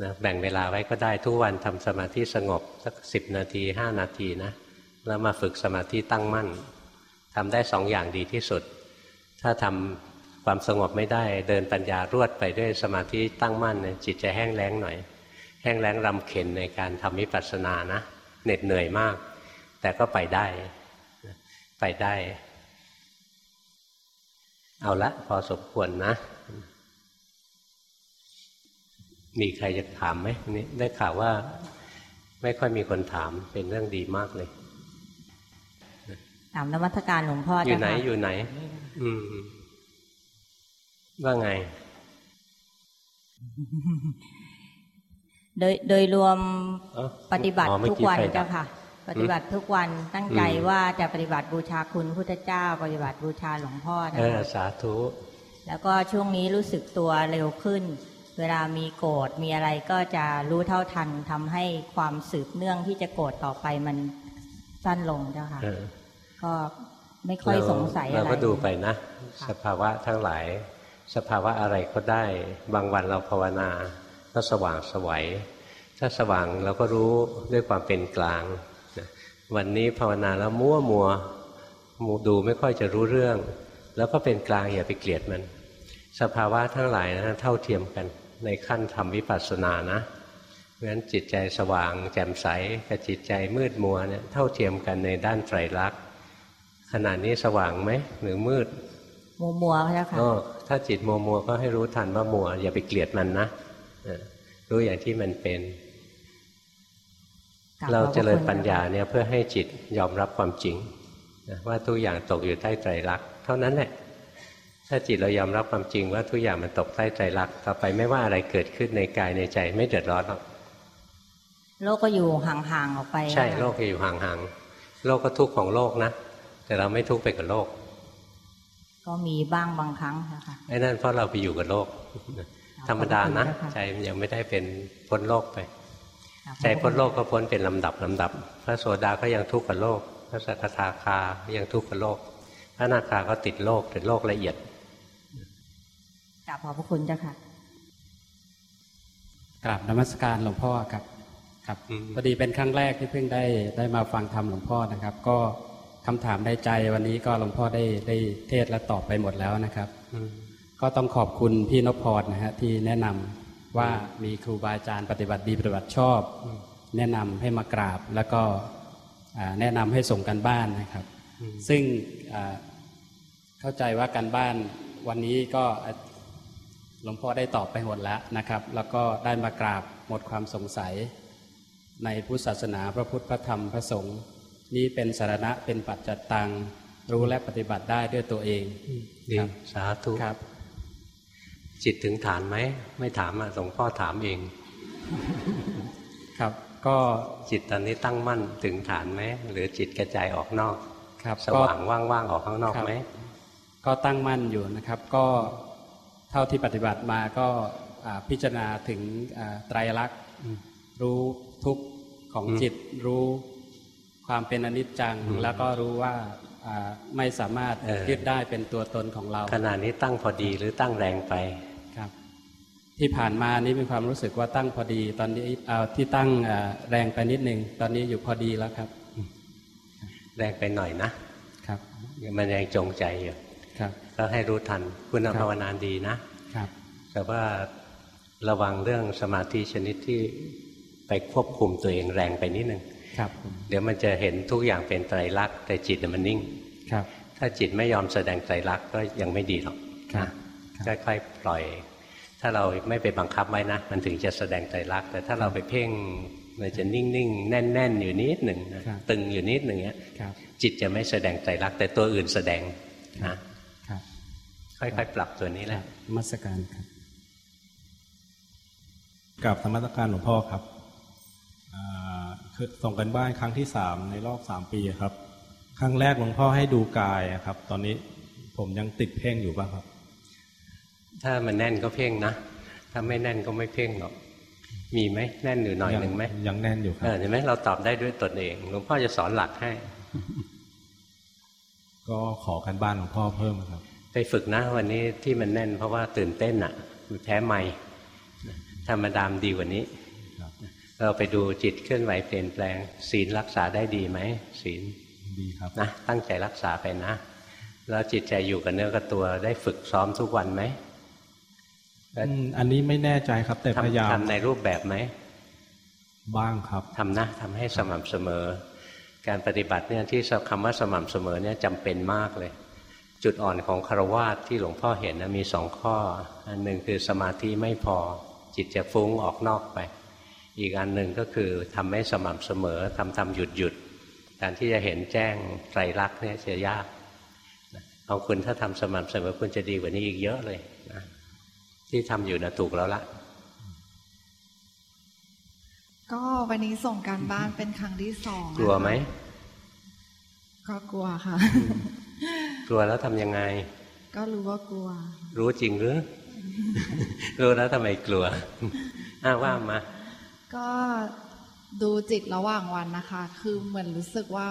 นะแบ่งเวลาไว้ก็ได้ทุกวันทำสมาธิสงบสักสิบนาทีห้านาทีนะแล้วมาฝึกสมาธิตั้งมั่นทำได้สองอย่างดีที่สุด ถ้าทำความสงบไม่ได้เดินปัญญารวดไปด้วยสมาธิตั้งมั่นเนี่ยจิตจะแห้งแล้งหน่อย แห้งแล้งรำเข็นในการทำวิปัสสนานะเหน็ดเหนื่อยมาก แต่ก็ไปได้ไปได้ เอาละพอสมควรนะ มีใครจะถามไหมนี่ได้ข่าวว่าไม่ค่อยมีคนถามเป็นเรื่องดีมากเลยถามนมัสการหลวงพ่ออยู่ไหนเจ้าค่ะอยู่ไหน อืม ว่าไง โดยโดยรวมเอ้าปฏิบัติอ๋อเมื่อทุกกี้วันไฟดับเจ้าค่ะ ปฏิบัติทุกวันตั้งใจอืมว่าจะปฏิบัติบูชาคุณพุทธเจ้า ปฏิบัติบูชาหลวงพ่อนะเออคะสาธุ แล้วก็ช่วงนี้รู้สึกตัวเร็วขึ้น เวลามีโกรธมีอะไรก็จะรู้เท่าทันทำให้ความสืบเนื่องที่จะโกรธต่อไปมันสั้นลงเจ้าค่ะเออก็ไม่ค่อยสงสัยอะไรเราก็ดูไปนะค่ะสภาวะทั้งหลาย สภาวะอะไรก็ได้ บางวันเราภาวนา ก็สว่างสวัยถ้าสว่างเราก็รู้ด้วยความเป็นกลางนะ วันนี้ภาวนาแล้วมัวมัวมัวดูไม่ค่อยจะรู้เรื่อง แล้วก็เป็นกลางอย่าไปเกลียดมัน สภาวะทั้งหลายนะเท่าเทียมกันในขั้นทำวิปัสสนานะเพราะฉะนั้นจิตใจสว่างแจ่มใสกับจิตใจมืดมัวเนี่ยเท่าเทียมกันในด้านไตรลักษณ์ขณะนี้สว่างไหมหรือมืดมัวมัวๆเจ้าค่ะก็ถ้าจิตมัวมัวก็ให้รู้ทันว่ามัวอย่าไปเกลียดมันนะเออรู้อย่างที่มันเป็นกบ เราขอบพะเจริญคุณปัญญาเนี่ยเพื่อให้จิตยอมรับความจริงนะว่าทุกอย่างตกอยู่ใต้ไตรลักษณ์เท่านั้นแหละถ้าจิตเรายอมรับความจริงว่าทุกอย่างมันตกใต้ไตรลักษณ์ต่อไปไม่ว่าอะไรเกิดขึ้นในกายในใจไม่เดือดร้อนหรอกโลกก็อยู่ห่างๆออกไป ใช่นะคะโลกจะอยู่ห่างๆโลกก็ทุกข์ของโลกนะแต่เราไม่ทุกข์ไปกับโลก ก็มีบ้างบางครั้งนะคะไอ้นั่นเพราะเราไปอยู่กับโลก ธรรมดานะขอบคุณค่ะใจมันยังไม่ได้เป็นพ้นโลกไปครับ ใจพ้นโลกก็พ้นเป็นลำดับลำดับ พระโสดาก็ยังทุกข์กับโลก พระสกทาคาก็ยังทุกข์กับโลก พระอนาคาก็ติดโลกเป็นโลกละเอียดกราบขอบพระคุณเจ้าค่ะกราบนมัสการหลวงพ่อครับครับอืมพอดีเป็นครั้งแรกที่เพิ่งได้ได้มาฟังธรรมหลวงพ่อนะครับ ก็คำถามในใจวันนี้ก็หลวงพ่อได้ได้เทศและตอบไปหมดแล้วนะครับอืมก็ต้องขอบคุณพี่นพพรนะฮะที่แนะนำ ว่ามีครูบาอาจารย์ปฏิบัติดีปฏิบัติชอบ แนะนำให้มากราบ แล้วก็อ่าแนะนำให้ส่งกันบ้านนะครับ ซึ่งอ่าเข้าใจว่าการบ้านวันนี้ก็หลวงพ่อได้ตอบไปหมดแล้วนะครับ แล้วก็ได้มากราบหมดความสงสัย ในพุทธศาสนาพระพุทธพระธรรมพระสงฆ์นี่เป็นสารณะเป็นปัจจัตตัง รู้และปฏิบัติได้ด้วยตัวเองดีครับสาธุครับ จิตถึงฐานไหม ไม่ถามอะหลวงพ่อถามเอง ครับ ก็จิตตอนนี้ตั้งมั่นถึงฐานไหมหรือจิตกระจายออกนอก ครับสก็ว่างว่างๆออกข้างนอกครับไหมก็ตั้งมั่นอยู่นะครับ ก็เท่าที่ปฏิบัติมาก็อ่าพิจารณาถึงอ่าไตรลักษณ์รู้ทุกข์ของอืมจิตรู้ความเป็นอนิจจังอืมแล้วก็รู้ว่าอ่าไม่สามารถเออยึดได้เป็นตัวตนของเรา ขณะนี้ตั้งพอดีหรือตั้งแรงไปครับ ที่ผ่านมานี้มีความรู้สึกว่าตั้งพอดี ตอนนี้เอาที่ตั้งอ่าแรงไปนิดนึง ตอนนี้อยู่พอดีแล้วครับ แรงไปหน่อยนะครับมันยังจงใจอยู่ครับก็ให้รู้ทันคุณครับภาวนาดีนะครับ แต่ว่าระวังเรื่องสมาธิชนิดที่ไปควบคุมตัวเองแรงไปนิดนึงครับผมเดี๋ยวมันจะเห็นทุกอย่างเป็นไตรลักษณ์แต่จิตน่ะมันนิ่งครับ ถ้าจิตไม่ยอมแสดงไตรลักษณ์ก็ยังไม่ดีหรอกครับนะครับค่อยๆปล่อย ถ้าเราไม่ไปบังคับไว้นะ มันถึงจะแสดงไตรลักษณ์แต่ถ้าเราไปเพ่งมันจะนิ่งๆ แน่น ๆ อยู่นิดหนึ่งนะครับตึงอยู่นิดหนึ่งเนี้ยครับจิตจะไม่แสดงไตรลักษณ์แต่ตัวอื่นแสดงนะครับค่อยๆ ปรับตัวนี้แหละนมัสการครับกับธรรมสการหลวงพ่อครับอ่าคือส่งกันบ้านครั้งที่สามในรอบสามปีครับ ครั้งแรกหลวงพ่อให้ดูกายอะครับ ตอนนี้ผมยังติดเพ่งอยู่บ้างครับ ถ้ามันแน่นก็เพ่งนะ ถ้าไม่แน่นก็ไม่เพ่งหรอก มีไหมแน่นอยู่หน่อยหนึ่งไหมยังแน่นอยู่ครัเอบอเห็นไหมเราตอบได้ด้วยตนเองหลวงพ่อจะสอนหลักให้ ก็ขอกันบ้านหลวงพ่อเพิ่มครับ ไปฝึกนะ วันนี้ที่มันแน่นเพราะว่าตื่นเต้นอะมันแพ้ไม่ธรรมดามนดีกว่านี้ครับเราไปดูจิตเคลื่อนไหวเปลี่ยนแปลง ศีลรักษาได้ดีไหมศีลดีครับนะตั้งใจรักษาไปนะ แล้วจิตใจอยู่กับเนื้อกับตัวได้ฝึกซ้อมทุกวันไหม อืมอันนี้ไม่แน่ใจครับ แต่พยายามทำทำในรูปแบบไหมบ้างครับทำนะทำให้สม่ำเสมอ การปฏิบัติเนี่ยที่คำว่าสม่ำเสมอเนี่ยจำเป็นมากเลย จุดอ่อนของคารวาสที่หลวงพ่อเห็นนะมีสองข้อ อันหนึ่งคือสมาธิไม่พอจิตจะฟุ้งออกนอกไป อีกอันหนึ่งก็คือทำไม่สม่ำเสมอทำทำหยุดหยุดการที่จะเห็นแจ้งไตรลักษณ์เนี่ยจะยากของคุณถ้าทำสม่ำเสมอคุณจะดีกว่านี้อีกเยอะเลยนะ ที่ทำอยู่นะถูกแล้วละก็วันนี้ส่งการบ้านเป็นครั้งที่สองกลัวไหมก็กลัวค่ะ กลัวแล้วทำยังไง ก็รู้ว่ากลัว รู้จริงหรือ รู้แล้วทำไมกลัวอ้าว่ามา ก็ดูจิตระหว่างวันนะคะ คือเหมือนรู้สึกว่า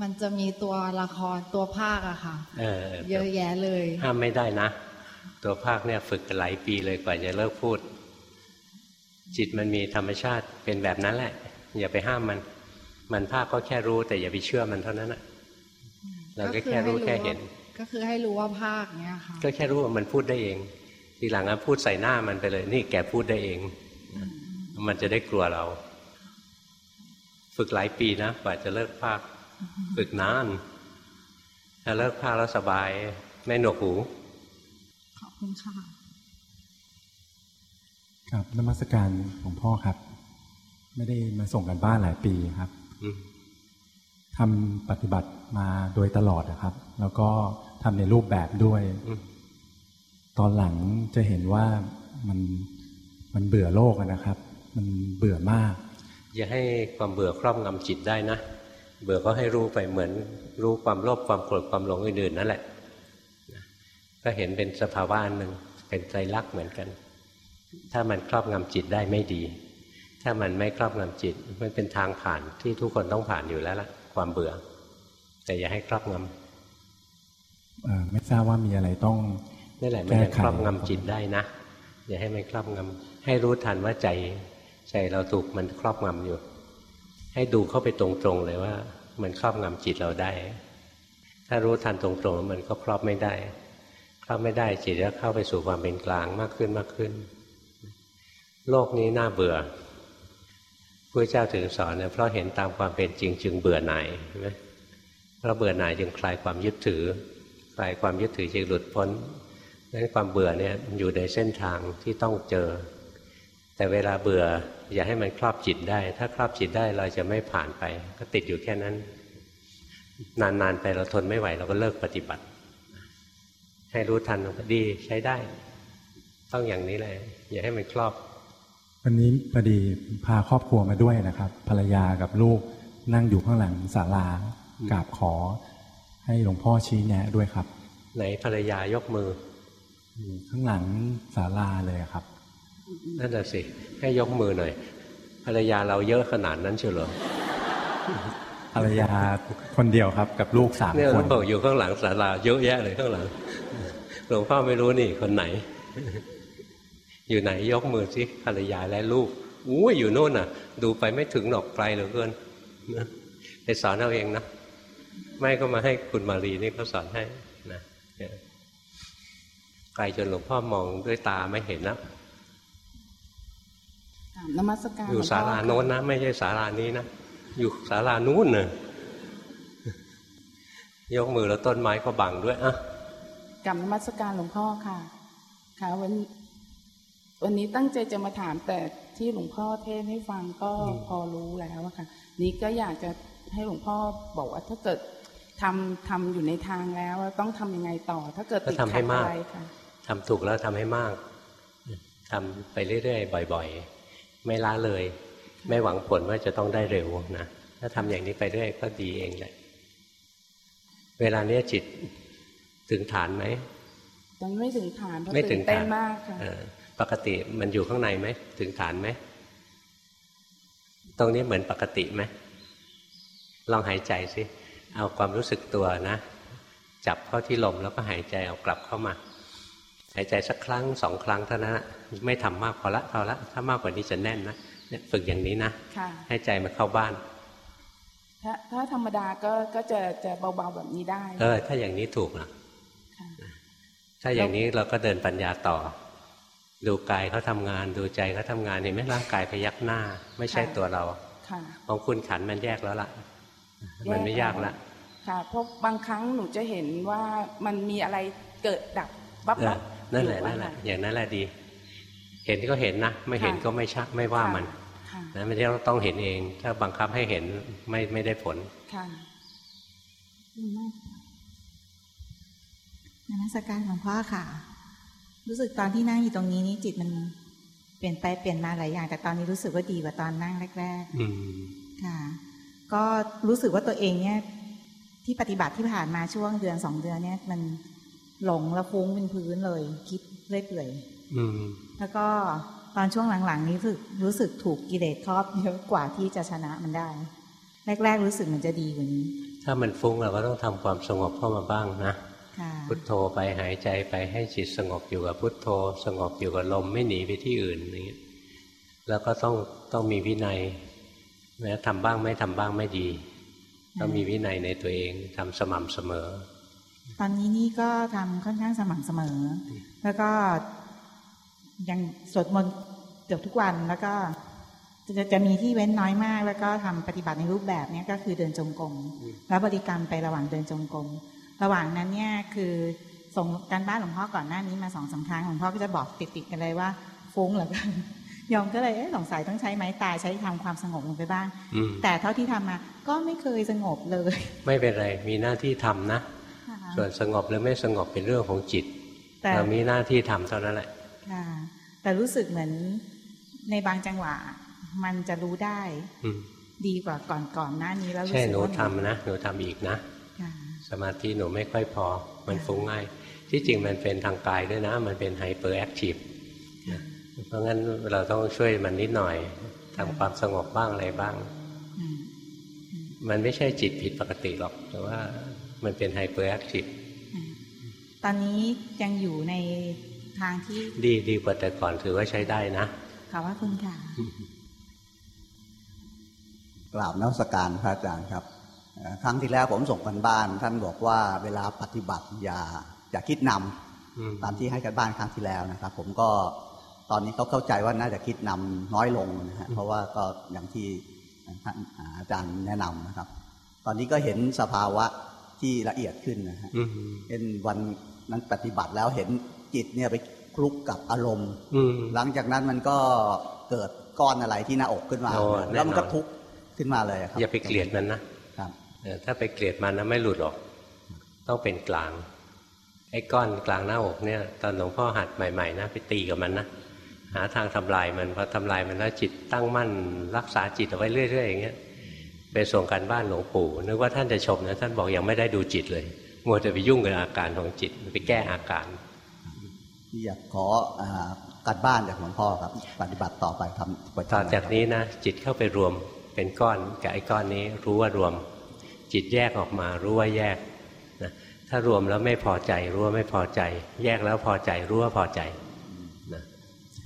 มันจะมีตัวละครตัวภาคอะค่ะเออเยอะแยะเลยห้ามไม่ได้นะ ตัวภาคเนี่ยฝึกกันหลายปีเลยกว่าจะเลิกพูด จิตมันมีธรรมชาติเป็นแบบนั้นแหละ อย่าไปห้ามมัน มันภาคก็แค่รู้แต่อย่าไปเชื่อมันเท่านั้นนะเราก็แค่รู้แค่เห็น ก็คือให้รู้ว่าภาคเนี้ยค่ะก็แค่รู้ว่ามันพูดได้เอง ทีหลังอะพูดใส่หน้ามันไปเลย นี่แกพูดได้เอง มันจะได้กลัวเรา ฝึกหลายปีนะกว่าจะเลิกภาค ฝึกนานถ้าเลิกภาคแล้วสบายไม่หนวกหูขอบ คุณค่ะครับนมัสการหลวงพ่อครับ ไม่ได้มาส่งกันบ้านหลายปีครับอืมทำปฏิบัติมาโดยตลอดนะครับ แล้วก็ทำในรูปแบบด้วยอืมตอนหลังจะเห็นว่ามันมันเบื่อโลกอะนะครับ มันเบื่อมาก อย่าให้ความเบื่อครอบงำจิตได้นะ เบื่อก็ให้รู้ไปเหมือนรู้ความโลภความโกรธความหลงอื่นๆนั่นแหละนะ ก็เห็นเป็นสภาวะอันหนึ่งเป็นใจรักษณ์เหมือนกัน ถ้ามันครอบงำจิตได้ไม่ดี ถ้ามันไม่ครอบงำจิต มันเป็นทางผ่านที่ทุกคนต้องผ่านอยู่แล้วล่ะ ความเบื่อ แต่อย่าให้ครอบงเอ่อไม่ทราบว่ามีอะไรต้องำนั่นแหละมันยังแก้ไขครอบงำจิตได้นะอย่าให้มันครอบงำให้รู้ทันว่าใจใจเราถูกมันครอบงำอยู่ ให้ดูเข้าไปตรงๆเลยว่า มันครอบงำจิตเราได้ ถ้ารู้ทันตรงๆมันก็ครอบไม่ได้ ครอบไม่ได้จิตจะเข้าไปสู่ความเป็นกลางมากขึ้นมากขึ้น โลกนี้น่าเบื่อพระเจ้าถึงสอนเนี่ยเพราะเห็นตามความเป็นจริงจึงเบื่อหน่ายใช่ไหมเพราะเบื่อหน่ายจึงคลายความยึดถือ คลายความยึดถือจึงหลุดพ้นนั้นความเบื่อเนี่ยอยู่ในเส้นทางที่ต้องเจอ แต่เวลาเบื่ออย่าให้มันครอบจิตได้ ถ้าครอบจิตได้เราจะไม่ผ่านไป ก็ติดอยู่แค่นั้น นานๆไปเราทนไม่ไหวเราก็เลิกปฏิบัติ ให้รู้ทันก็ดีใช้ได้ ต้องอย่างนี้เลยอย่าให้มันครอบ วันนี้พอดีพาครอบครัวมาด้วยนะครับ ภรรยากับลูกนั่งอยู่ข้างหลังศาลากราบขอ ให้หลวงพ่อชี้แนะด้วยครับ ไหนภรรยายกมืออยู่ข้างหลังศาลาเลยครับนั่นน่ะสิให้ยกมือหน่อยภรรยาเราเยอะขนาดนั้นเชียวเหรอ ภรรยาคนเดียวครับกับลูกสามเนี่ยคเรานบอกอยู่ข้างหลังศาลาเยอะแยะเลยข้างหลังหลวงพ่อไม่รู้นี่คนไหน อยู่ไหนยกมือสิภรรยาและลูกอู้ยอยู่โน่นน่ะ ดูไปไม่ถึงหนอกไกลเหลือเกินนะไปสอนเอาเองนะไม่ก็มาให้คุณมารีนี่เขาสอนให้นะเนี่ยไกลจนหลวงพ่อมองด้วยตาไม่เห็นนะกราบนมัสการอยู่หลวงพ่ศาลาโน้นนะ ไม่ใช่ศาลานี้นะ อยู่ศาลานู้นน่ะยกมือแล้วต้นไม้ก็บังด้วยอะกราบนมัสการหลวงพ่อค่ะ ค่ะ วันวันนี้ตั้งใจจะมาถามแต่ที่หลวงพ่อเทศน์ให้ฟังก็พอรู้แล้วอะค่ะ นี่ก็อยากจะให้หลวงพ่อบอกว่าถ้าเกิดทำทำอยู่ในทางแล้วต้องทำยังไงต่อ ถ้าเกิดติดก็ทำให้ขัดมากอะไรค่ะทำถูกแล้วทำให้มากทำไปเรื่อยๆบ่อย ๆ ไม่ล้าเลย ไม่หวังผลว่าจะต้องได้เร็วนะถ้าทำอย่างนี้ไปเรื่อยก็ดีเองแหละเวลาเนี้ยจิตถึงฐานไหมตอนไม่ถึงฐานเพราะไม่ถึตื่งนเต้นฐานมากค่ะเออปกติมันอยู่ข้างในไหมถึงฐานไหมตรงนี้เหมือนปกติไหมลองหายใจสิเอาความรู้สึกตัวนะจับเข้าที่ลมแล้วก็หายใจเอากลับเข้ามา หายใจสักครั้งสองครั้งเท่านั้นนะไม่ทำมากพอละพอละถ้ามากกว่านี้จะแน่นนะเนี่ย ฝึกอย่างนี้นะค่ะให้ใจมันเข้าบ้าน ถ้าถ้าธรรมดาก็ก็จะจะเบาๆแบบนี้ได้ เออ ถ้าอย่างนี้ถูกนะค่ะถ้าอย่างนี้เราก็เดินปัญญาต่อ ดูกายเขาทำงาน ดูใจเขาทำงานเห็นไหมร่างกายพยักหน้า ไม่ใช่ตัวเราค่ะของคุณขันธ์มันแยกแล้วล่ะ มันไม่ยากละค่ะเพราะบางครั้งหนูจะเห็นว่ามันมีอะไรเกิดดับบับเอบัอบนั่นแหละอยู่นั่นแหละค่อย่างนั้นแหละดี เห็นก็เห็นนะ ไม่เห็นค่ะก็ไม่ชักไม่ว่ามันค่ะ นะไม่ใช่ต้องเห็นเอง ถ้าบังคับให้เห็นไม่ไม่ได้ผล ค่ะนมัสการหลวงพ่อค่ะ รู้สึกตอนที่นั่งอยู่ตรงนี้นี่จิตมันเปลี่ยนไปเปลี่ยนมาหลายอย่าง แต่ตอนนี้รู้สึกว่าดีกว่าตอนนั่งแรกอืมๆค่ะ ก็รู้สึกว่าตัวเองเนี่ย ที่ปฏิบัติที่ผ่านมาช่วงเดือนสองเดือนเนี่ย มันหลงและฟุ้งเป็นพื้นเลย คิดเรื่อยเปื่อยอืมแล้วก็ ตอนช่วงหลังๆ นี้รู้สึกรู้สึกถูกกิเลสครอบเยอะกว่าที่จะชนะมันได้ แรก ๆ รู้สึกมันจะดีกว่านี้ ถ้ามันฟุ้งเราก็ต้องทำความสงบเข้ามาบ้างนะค่ะพุทโธไปหายใจไปให้จิตสงบอยู่กับพุทโธ สงบอยู่กับลมไม่หนีไปที่อื่นอย่างเงี้ยแล้วก็ต้องต้องมีวินัยแม้ทำบ้างไม่ทำบ้างไม่ดี ต้องมีวินัยในตัวเองทำสม่ำเสมอ ตอนนี้นี่ก็ทำค่อนข้างสม่ำเสมอ แล้วก็ ยังสวดมนต์เกือบทุกวันแล้วก็จะจะมีที่เว้นน้อยมาก แล้วก็ทำปฏิบัติในรูปแบบเนี้ยก็คือเดินจงกรมแล้วบริกรรมไประหว่างเดินจงกรมระหว่างนั้นเนี่ยคือส่งการบ้านหลวงพ่อก่อนหน้านี้มาสองสาครั้งหลวงพ่อก็จะบอกติดๆกันเลยว่าฟุ้งเหลือเกินยอมก็เลยเอ๊ะสงสัยต้องใช้ไม้ตายใช้ทำความสงบลงไปบ้างอืมแต่เท่าที่ทำมาก็ไม่เคยสงบเลย ไม่เป็นไรมีหน้าที่ทำนะ ส่วนสงบหรือไม่สงบเป็นเรื่องของจิตแต่เรามีหน้าที่ทำเท่านั้นแหละ ค่ะ แต่รู้สึกเหมือนในบางจังหวะ มันจะรู้ได้อืมดีกว่าก่อนก่อนหน้านี้แล้วรู้ใช่สึกหนูว่าทำนะหนูทำอีกนะค่ะสมาธิหนูไม่ค่อยพอ มันฟุ้งง่าย ที่จริงมันเป็นทางกายด้วยนะ มันเป็นไฮเปอร์แอคทีฟเพราะงั้นเราต้องช่วยมันนิดหน่อยทำความสงบบ้างอะไรบ้างอืมมันไม่ใช่จิตผิดปกติหรอก แต่ว่ามันเป็น hyperactiveตอนนี้ยังอยู่ใน ทางที่ ดีดีกว่าแต่ก่อนถือว่าใช้ได้นะขอบพระคุณค่ะกราบนมัสการพระอาจารย์ครับเอ่อครั้งที่แล้วผมส่งการบ้าน ท่านบอกว่าเวลาปฏิบัติอย่าอย่าคิดนำอืมตามที่ให้การบ้านครั้งที่แล้วนะครับ ผมก็ตอนนี้เขาเข้าใจว่าน่าจะคิดนำน้อยลงนะฮะเพราะว่าก็อย่างที่ท่านอาจารย์แนะนำนะครับ ตอนนี้ก็เห็นสภาวะที่ละเอียดขึ้นนะฮะอืมเช่นวันนั้นปฏิบัติแล้วเห็น จิตเนี่ยไปคลุกกับอารมณ์อืมหลังจากนั้นมันก็เกิดก้อนอะไรที่หน้าอกขึ้นมาโอ้แล้วมันก็แน่นอนทุกข์ขึ้นมาเลยครับอย่าไปเกลียดมันนะครับเออถ้าไปเกลียดมันนะไม่หลุดหรอก ต้องเป็นกลาง ไอ้ก้อนกลางหน้าอกเนี่ย ตอนหลวงพ่อหัดใหม่ๆนะไปตีกับมันนะหาทางทำลายมันพอทำลายมันแล้วจิตตั้งมั่นรักษาจิตเอาไว้เรื่อยๆอย่างเงี้ยไปส่งการบ้านหลวงปู่นึกว่าท่านจะชมนะท่านบอกยังไม่ได้ดูจิตเลยมัวแต่ไปยุ่งกับอาการของจิตไปแก้อาการ ที่อยากขออ่าการบ้านจากหลวงพ่อครับ ปฏิบัติต่อไปทำประจำต่อจากนี้นะ จิตเข้าไปรวมเป็นก้อนกับไอ้ก้อนนี้รู้ว่ารวม จิตแยกออกมารู้ว่าแยกนะถ้ารวมแล้วไม่พอใจรู้ว่าไม่พอใจ แยกแล้วพอใจรู้ว่าพอใจนะ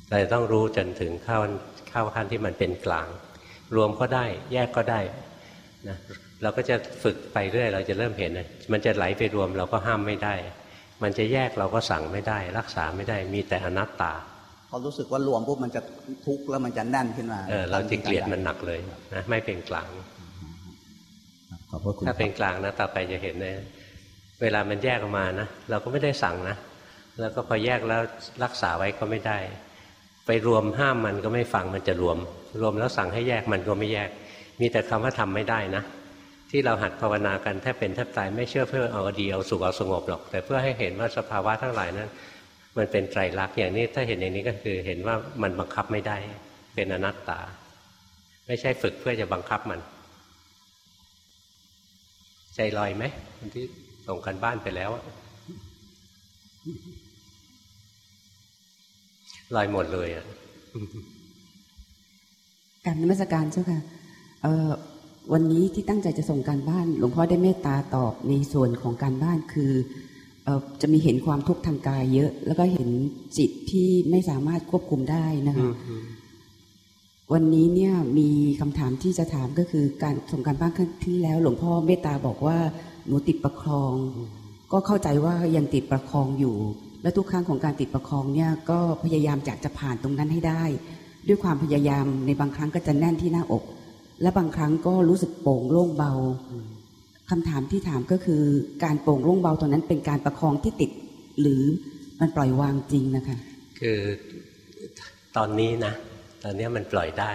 เราจะต้องรู้จนถึงเข้าเข้าขั้นที่มันเป็นกลาง รวมก็ได้แยกก็ได้นะเราก็จะฝึกไปเรื่อย เราจะเริ่มเห็นนะมันจะไหลไปรวมเราก็ห้ามไม่ได้ มันจะแยกเราก็สั่งไม่ได้ รักษาไม่ได้มีแต่อนัตตาพอรู้สึกว่ารวมปุ๊บมันจะทุกข์แล้วมันจะแน่นขึ้นมาเออเราจะเกลียดมันหนักเลยนะไม่เป็นกลางครับขอบพระคุณถ้าเป็นกลางนะต่อไปจะเห็นเลยเวลามันแยกออกมานะเราก็ไม่ได้สั่งนะแล้วก็พอแยกแล้วรักษาไว้ก็ไม่ได้ ไปรวมห้ามมันก็ไม่ฟังมันจะรวม รวมแล้วสั่งให้แยกมันก็ไม่แยก มีแต่คำว่าทำไม่ได้นะ ที่เราหัดภาวนากันแทบเป็นแทบตายไม่เชื่อเพื่อเอาดีเอาสุขเอาสงบหรอก แต่เพื่อให้เห็นว่าสภาวะทั้งหลายนั้น มันเป็นไตรลักษณ์อย่างนี้ถ้าเห็นอย่างนี้ก็คือเห็นว่ามันบังคับไม่ได้เป็นอนัตตา ไม่ใช่ฝึกเพื่อจะบังคับมัน ใจลอยไหมคนที่ส่งกันบ้านไปแล้วลอยหมดเลยอะการนมัสการเจ้าค่ะเออ วันนี้ที่ตั้งใจจะส่งการบ้าน หลวงพ่อได้เมตตาตอบในส่วนของการบ้านคือเอ่อจะมีเห็นความทุกข์ทางกายเยอะ แล้วก็เห็นจิตที่ไม่สามารถควบคุมได้นะคะวันนี้เนี่ยมีคำถามที่จะถามก็คือการส่งการบ้านครั้งที่แล้ว หลวงพ่อเมตตาบอกว่าหนูติดประคอง ก็เข้าใจว่ายังติดประคองอยู่ และทุกครั้งของการติดประคองเนี่ยก็พยายามอยากจะผ่านตรงนั้นให้ได้ ด้วยความพยายามในบางครั้งก็จะแน่นที่หน้าอก และบางครั้งก็รู้สึกโป่งโล่งเบาคำถามที่ถามก็คือ การโป่งโล่งเบาตอนนั้นเป็นการประคองที่ติด หรือมันปล่อยวางจริงนะคะ คือตอนนี้นะ ตอนนี้มันปล่อยได้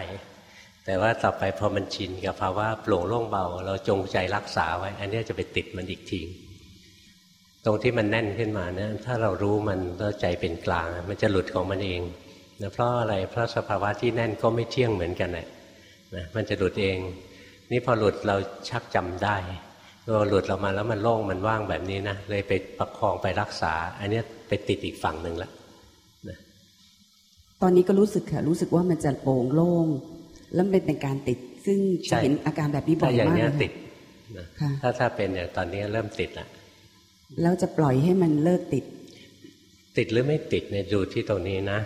แต่ว่าต่อไปพอมันชินกับภาวะโปร่งโล่งเบา เราจงใจรักษาไว้ อันนี้จะไปติดมันอีกทีตรงที่มันแน่นขึ้นมาเนี่ยถ้าเรารู้มันแล้วใจเป็นกลาง มันจะหลุดของมันเองนะเพราะอะไรเพราะสภาวะที่แน่นก็ไม่เที่ยงเหมือนกันแหละ นะมันจะหลุดเอง นี่พอหลุดเราชักจำได้เราหลุดออกมาแล้วมันโล่งมันว่างแบบนี้นะเลยไปประคองไปรักษา อันนี้ไปติดอีกฝั่งหนึ่งละตอนนี้ก็รู้สึกค่ะรู้สึกว่ามันจะโปร่งโล่งแล้วมันเป็นการติด ซึ่งใช่จะเห็นอาการแบบนี้บ่ถ้าอยอย่างมากเนี้ยเลยติดค่ะนะถ้าถ้าเป็นอย่างตอนนี้เริ่มติดละแล้วจะปล่อยให้มันเลิกติด ติดหรือไม่ติดเนี่ยดูที่ตรงนี้นะ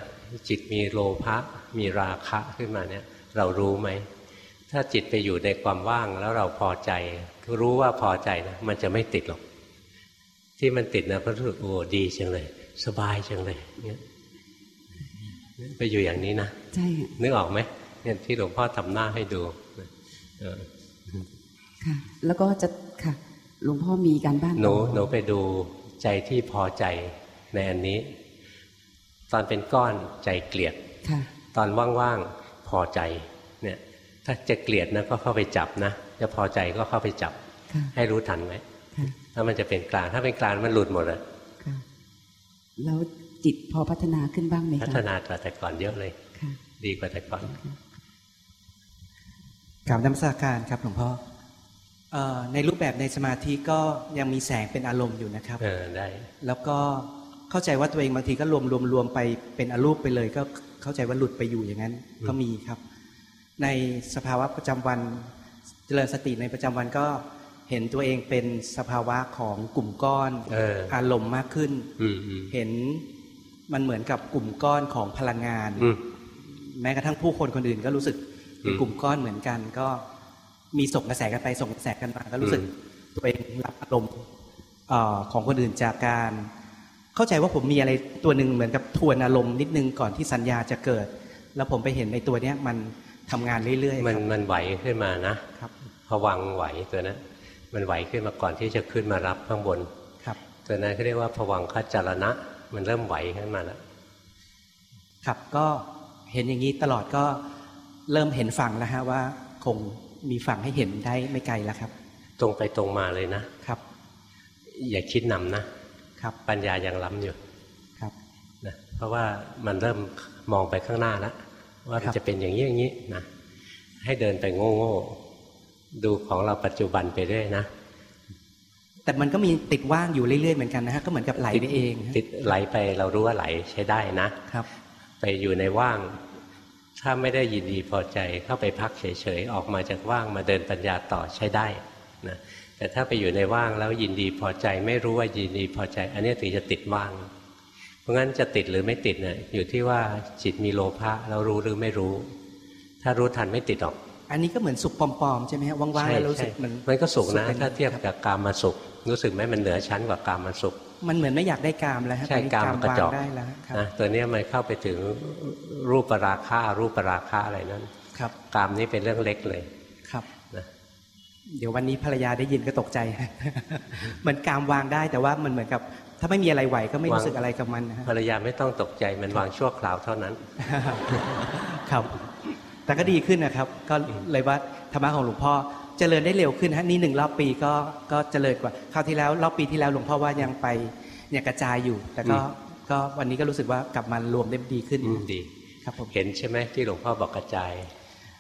จิตมีโลภะมีราคะขึ้นมาเนี่ย เรารู้ไหม ถ้าจิตไปอยู่ในความว่างแล้วเราพอใจ รู้ว่าพอใจนะมันจะไม่ติดหรอก ที่มันติดนะเพราะรู้สึกโอ้ดีจังเลย สบายจังเลยเนี่ยไปอยู่อย่างนี้นะใช่ค่ะนึกออกไหมเนี่ยที่หลวงพ่อทำหน้าให้ดูเออค่ะ แล้วก็จะค่ะ หลวงพ่อมีการบ้านหนูต่อหนูไปดูใจที่พอใจในอันนี้ ตอนเป็นก้อนใจเกลียดค่ะตอนว่างๆพอใจเนี่ย ถ้าจะเกลียดนะก็เข้าไปจับนะจะพอใจก็เข้าไปจับค่ะให้รู้ทันไหมค่ะถ้ามันจะเป็นกลางถ้าเป็นกลางมันหลุดหมดเลยค่ะแล้วจิตพอพัฒนาขึ้นบ้างไหมพัคะฒนากว่าแต่ก่อนเยอะเลยค่ะดีกว่าแต่ก่อนกราบนมัสการครับหลวงพ่อเอ่อในรูปแบบในสมาธิก็ยังมีแสงเป็นอารมณ์อยู่นะครับเออได้แล้วก็เข้าใจว่าตัวเองบางทีก็รวมรวมรวมไปเป็นอรูปไปเลย ก็เข้าใจว่าหลุดไปอยู่อย่างนั้น ก็มีครับ ในสภาวะประจำวัน เจริญสติในประจำวันก็เห็นตัวเองเป็นสภาวะของกลุ่มก้อนเอออารมณ์มากขึ้นอืมอืมเห็นมันเหมือนกับกลุ่มก้อนของพลังงานอืมแม้กระทั่งผู้คนคนอื่นก็รู้สึกเป็นอืมกลุ่มก้อนเหมือนกัน ก็มีส่งกระแสกันไปส่งกระแสกันมาก็รู้สึกอืมตัวเองรับอารมณ์เอ่อของคนอื่นจากการ เข้าใจว่าผมมีอะไรตัวหนึ่งเหมือนกับทวนอารมณ์นิดนึงก่อนที่สัญญาจะเกิด แล้วผมไปเห็นในตัวเนี้ยมัน ทำงานเรื่อยๆมันครับมันไหวขึ้นมานะครับพวังค์ไหวตัวนั้นมันไหวขึ้นมาก่อนที่จะขึ้นมารับข้างบนครับตัวนั้นเขาเรียกว่าพวังคจารณะ มันเริ่มไหวขึ้นมาแล้วครับก็เห็นอย่างนี้ตลอดก็เริ่มเห็นฝั่งแล้วฮะว่าคงมีฝั่งให้เห็นได้ไม่ไกลแล้วครับ ตรงไปตรงมาเลยนะครับ อย่าคิดนำนะครับปัญญายังล้ำอยู่ครับนะเพราะว่ามันเริ่มมองไปข้างหน้าแล้ว ว่าครัมันบจะเป็นอย่างนี้อย่างนี้นะให้เดินไปโง่ๆดูของเราปัจจุบันไปเรื่อยนะแต่มันก็มีติดว่างอยู่เรื่อยๆเหมือนกันนะฮะก็เหมือนกับไหลไปเองฮะติดไหลไปเรารู้ว่าไหลใช้ได้นะครับ ไปอยู่ในว่าง ถ้าไม่ได้ยินดีพอใจเข้าไปพักเฉยๆออกมาจากว่างมาเดินปัญญาต่อใช้ได้นะแต่ถ้าไปอยู่ในว่างแล้วยินดีพอใจ ไม่รู้ว่ายินดีพอใจ อันนี้ถึงจะติดว่าง เพราะงั้นจะติดหรือไม่ติดเนี่ยอยู่ที่ว่าจิตมีโลภะเรารู้หรือไม่รู้ ถ้ารู้ทันไม่ติดหรอก อันนี้ก็เหมือนสุขปลอมๆใช่ไหมฮะว่างๆแล้วรู้สึกมันมันก็สุขนะเป็นถ้าเทียบกับกามมาสุข รู้สึกไหมมันเหนือชั้นกว่ากามมาสุข มันเหมือนไม่อยากได้กามแล้วฮะใช่ตอนนี้กามกระวางจอกได้แล้วครับนะตัวเนี้ยมันเข้าไปถึงรูปราคารูปราคาอะไรนั้นครับกามนี่เป็นเรื่องเล็กเลยครับนะเดี๋ยววันนี้ภรรยาได้ยินก็ตกใจเหมือนกามวางได้แต่ว่ามันเหมือนกับ ถ้าไม่มีอะไรไหวก็ไม่รู้สึกอะไรกับมันนะฮะภรรยาไม่ต้องตกใจมันวางชั่วคราวเท่านั้น ครับ แต่ก็ดีขึ้นนะครับ ก็เลยว่าธรรมะของหลวงพ่อเจริญได้เร็วขึ้นฮะนี่หนึ่งรอบปีก็ก็เจริญกว่าคราวที่แล้วรอบปีที่แล้วหลวงพ่อว่ายังไปเนี่ยกระจายอยู่ แต่ก็อืมก็วันนี้ก็รู้สึกว่ากลับมารวมได้ดีขึ้นอืมดี ครับผมเห็นใช่ไหมที่หลวงพ่อบอกกระจาย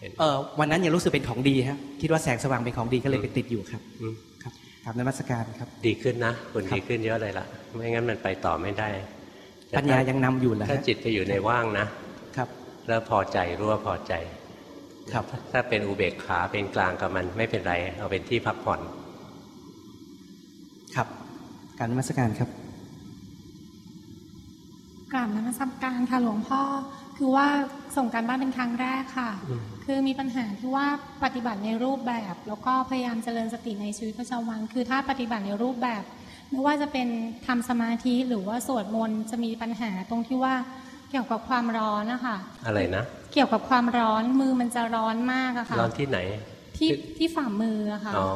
เห็นเออวันนั้นยังรู้สึกเป็นของดีฮะคิดว่าแสงสว่างเป็นของดีก็เลยไปติดอยู่ครับอืมครับ กราบนมัสการครับ ดีขึ้นนะคุณครับดีขึ้นเยอะเลยล่ะ ไม่งั้นมันไปต่อไม่ได้ ปัญญายังนำอยู่แหละถ้าจิตไปอยู่ในว่างนะครับ แล้วพอใจรู้ว่าพอใจ ครับ ถ้าเป็นอุเบกขาเป็นกลางกับมันไม่เป็นไร เอาเป็นที่พักผ่อน ครับ การนมัสการครับกราบนมัสการค่ะหลวงพ่อคือว่า ส่งการบ้านเป็นครั้งแรกค่ะ คือมีปัญหาที่ว่าปฏิบัติในรูปแบบ แล้วก็พยายามเจริญสติในชีวิตประจำวัน คือถ้าปฏิบัติในรูปแบบ ไม่ว่าจะเป็นทำสมาธิหรือว่าสวดมนต์จะมีปัญหาตรงที่ว่าเกี่ยวกับความร้อนนะคะอะไรนะ เกี่ยวกับความร้อนมือมันจะร้อนมากอะค่ะร้อนที่ไหนที่ที่ฝ่ามืออะค่ะอ๋อ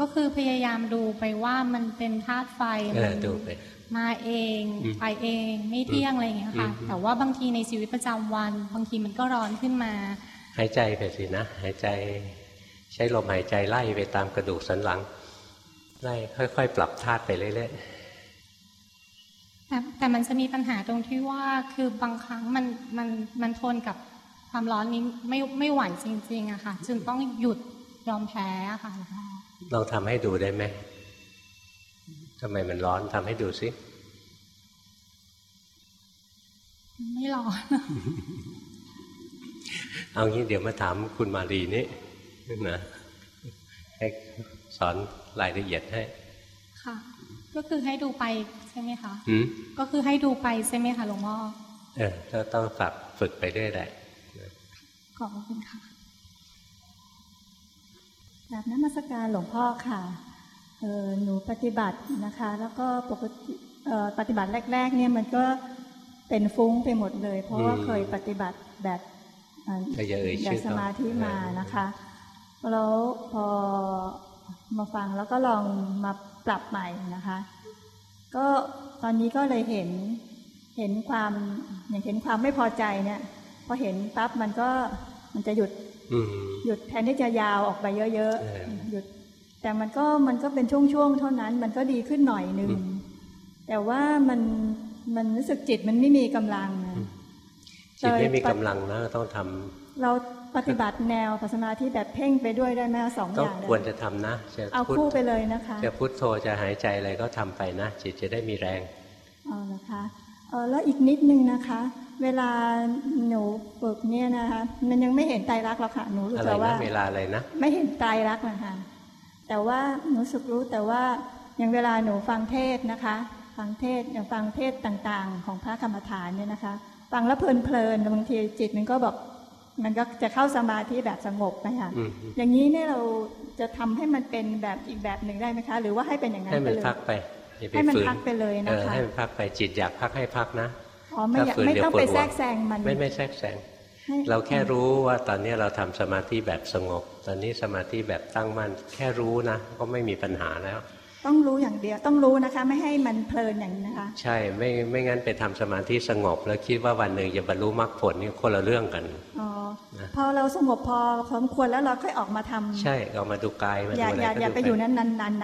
ก็คือพยายามดูไปว่ามันเป็นธาตุไฟเอมัอดูไป มาเองอืมไปเองไม่เที่ยงอะไรอย่างเงี้ยค่ะอืมแต่ว่าบางทีในชีวิตประจำวัน บางทีมันก็ร้อนขึ้นมา หายใจไปสินะหายใจใช้ลมหายใจไล่ไปตามกระดูกสันหลังไล่ค่อย ๆ ปรับธาตุไปเรื่อยแต่แต่มันจะมีปัญหาตรงที่ว่าคือบางครั้งมันมันมันทนกับความร้อนนี้ไม่ไม่ไหวจริงๆอะค่ะจึงต้องหยุดยอมแพ้อะค่ะหลวงพ่อๆลองทำให้ดูได้ไหม ทำไมมันร้อนทำให้ดูสิไม่ร้อน เอางี้เดี๋ยวมาถามคุณมารีนี่นะให้สอนรายละเอียดให้ ค่ะ ก็คือให้ดูไปใช่ไหมคะหืมก็คือให้ดูไปใช่ไหมคะหลวงพ่อ เออก็ต้องฝึกฝึกไปเรื่อยแหละขอบคุณค่ะกราบนมัสการหลวงพ่อค่ะเออ หนูปฏิบัตินะคะ แล้วก็ปกติเอ่อปฏิบัติแรก ๆ เนี่ยมันก็เป็นฟุ้งไปหมดเลย เพราะว่าอืมเคยปฏิบัติแบบเอ่อก็อย่าเอ่ยชื่อแบบสมาธิเขามานะคะแล้วพอมาฟังแล้วก็ลองมาปรับใหม่นะคะ ก็ตอนนี้ก็เลยเห็นเห็นความอย่างเห็นความไม่พอใจเนี่ยพอเห็นปั๊บมันก็มันจะหยุดอืมหยุดแทนที่จะยาวออกไปเยอะเออๆหยุด แต่มันก็มันก็เป็นช่วงๆเท่านั้น มันก็ดีขึ้นหน่อยหนึ่งแต่ว่ามันมันรู้สึกจิตมันไม่มีกำลังนะจิตไม่มีเลยปะกำลังนะต้องทำเราปฏิบัติแนวปัสมาธิแบบเพ่งไปด้วยได้ไหมสองอต้องย่างได้ควรจะทำนะจะเอาพุทคู่ไปเลยนะคะ จะพุทโธจะหายใจอะไรก็ทำไปนะ จิตจะได้มีแรงเอานะคะเออแล้วอีกนิดนึงนะคะ เวลาหนูฝึกเนี่ยนะคะ มันยังไม่เห็นไตรลักษณ์หรอกค่ะหนูรู้อะไรแต่ว่านะเวลาอะไรนะไม่เห็นไตรลักษณ์นะคะ แต่ว่าหนูสึกรู้แต่ว่าอย่างเวลาหนูฟังเทศน์นะคะ ฟังเทศน์อย่างฟังเทศน์ต่างๆ ของพระกรรมฐานเนี่ยนะคะ ฟังแล้วเพลินๆบางทีจิตมันก็แบบมันก็จะเข้าสมาธิแบบสงบนะคะอืมอย่างนี้เนี่ยเราจะทำให้มันเป็นแบบอีกแบบหนึ่งได้ไหมคะ หรือว่าให้เป็นอย่างนั้ให้นไปมันเลยพักไปอย่าไปให้มันฝืนพักไปเลยเอนะอคะให้มันพักไปจิตอยากพักให้พักนะอ๋อไม่อยากถ้าฝืนไม่เดี๋ยวต้องปวไปดหัวแทรกแซงมันไม่ไม่แทรกแซงให้ เราแค่รู้ว่าตอนนี้เราทำสมาธิแบบสงบ ตอนนี้สมาธิแบบตั้งมั่นแค่รู้นะ ก็ไม่มีปัญหาแล้ว ต้องรู้อย่างเดียวต้องรู้นะคะ ไม่ให้มันเพลินอย่างนี้นะคะ ใช่ไม่ไม่งั้นไปทำสมาธิสงบ แล้วคิดว่าวันหนึ่งจะบรรลุมรรคผลนี่คนละเรื่องกันอ๋อนะพอเราสงบพอสมควรแล้วเราค่อยออกมาทำใช่เอามาดูกายมาอดูย่าอะไรอย่าก็อย่าดูไปอยู่นั้น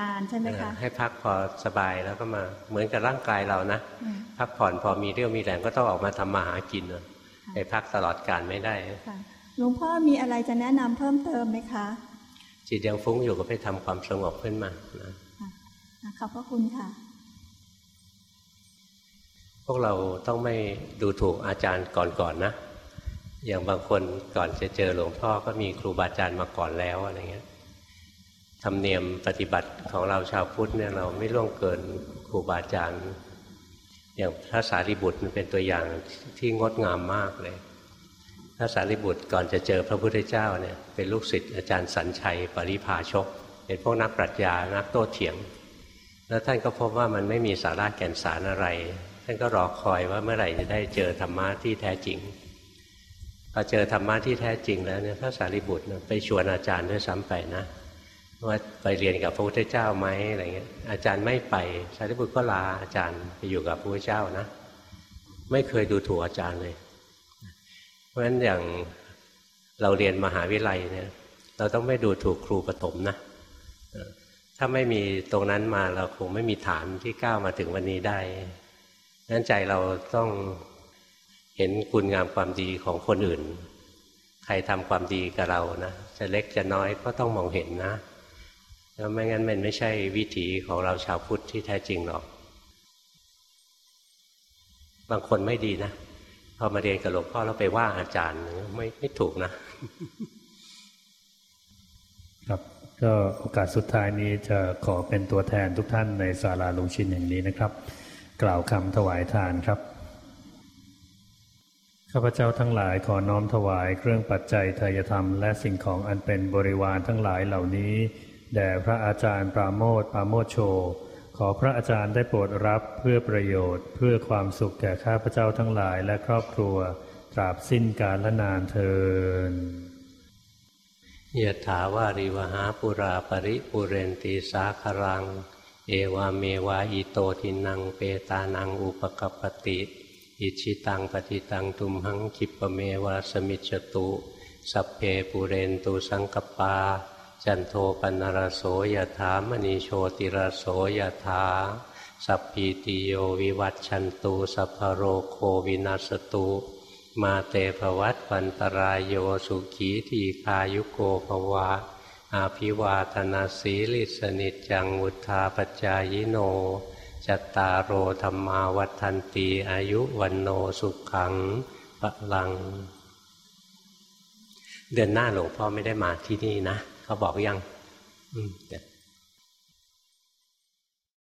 นานๆใช่ไหมเอคะอให้พักพอสบายแล้วก็มาเหมือนกับร่างกายเรานะอืมพักผ่อนพอมีเรี่ยวมีแรงก็ต้องออกมาทำมาหากินนะ ไปพักตลอดการไม่ได้ค่ะหลวงพ่อมีอะไรจะแนะนำเพิ่มเติมไหมคะ จิตยังฟุ้งอยู่ก็ไปทำความสงบขึ้นมานะอะขอบพระคุณค่ะ พวกเราต้องไม่ดูถูกอาจารย์ก่อนๆนะอย่างบางคนก่อนจะเจอหลวงพ่อก็มีครูบาอาจารย์มาก่อนแล้วอะไรเงี้ยธรรมเนียมปฏิบัติของเราชาวพุทธเนี่ยเราไม่ล่วงเกินครูบาอาจารย์ อย่างพระสารีบุตรมันเป็นตัวอย่างที่งดงามมากเลย พระสารีบุตรก่อนจะเจอพระพุทธเจ้าเนี่ยเป็นลูกศิษย์อาจารย์สัญชัย ปริภาชก เป็นพวกนักปรัชญานักโต้เถียง แล้วท่านก็พบว่ามันไม่มีสาระแก่นสารอะไร ท่านก็รอคอยว่าเมื่อไหร่จะได้เจอธรรมะที่แท้จริงพอเจอธรรมะที่แท้จริงแล้วเนี่ยพระสารีบุตรไปชวนอาจารย์ด้วยซ้ำไปนะ ว่าไปเรียนกับพระพุทธเจ้าไหมอะไรเงี้ย อาจารย์ไม่ไปสารีบุตรก็ลาอาจารย์ไปอยู่กับพระพุทธเจ้านะ ไม่เคยดูถูกอาจารย์เลย เพราะฉะนั้นอย่างเราเรียนมหาวิทยาลัยเนี่ย เราต้องไม่ดูถูกครูประถมนะถ้าไม่มีตรงนั้นมาเราคงไม่มีฐานที่ก้าวมาถึงวันนี้ได้นั้นใจเราต้องเห็นคุณงามความดีของคนอื่น ใครทำความดีกับเรานะจะเล็กจะน้อยก็ต้องมองเห็นนะ แล้วไม่งั้นมันไม่ใช่วิถีของเราชาวพุทธที่แท้จริงหรอก บางคนไม่ดีนะ พอมาเรียนกับหลวงพ่อแล้วไปว่าอาจารย์ไม่ไม่ถูกนะ ครับก็โอกาสสุดท้ายนี้จะขอเป็นตัวแทนทุกท่านในศาลาลุงชินแห่งนี้นะครับ กล่าวคำถวายทานครับข้าพเจ้าทั้งหลายขอน้อมถวายเครื่องปัจจัยทายธรรม และสิ่งของอันเป็นบริวารทั้งหลายเหล่านี้ แด่พระอาจารย์ปราโมทปราโมทโช ขอพระอาจารย์ได้โปรดรับเพื่อประโยชน์ เพื่อความสุขแก่ข้าพเจ้าทั้งหลายและครอบครัว ตราบสิ้นกาลนานเทินยถาวาริวหาปุราปริปุเรนตีสาคารัง เอวาเมวะอิโตทินังเปตานังอุปกปปติ อิชิตังปฏิตังตุมหังคิปะเมวะสมิจจตุ สัพเพปุเรนตุสังกปา จันโทปนรโสยถามณีโชติรโสยถาสัพพีติโยวิวัตชันตุสัพพโรโควินัสตุมาเตภวัตวันตรายโยสุขีทีคายุโกภวะ อาภิวาธนาสีลิสนิจจังวุธาปจายโน จัตตารโอธรรมาวัฏันตีอายุวันโนสุขังปะลัง เดือนหน้าหลวงพ่อไม่ได้มาที่นี่นะ เขาบอกยังอืมเดี๋ยว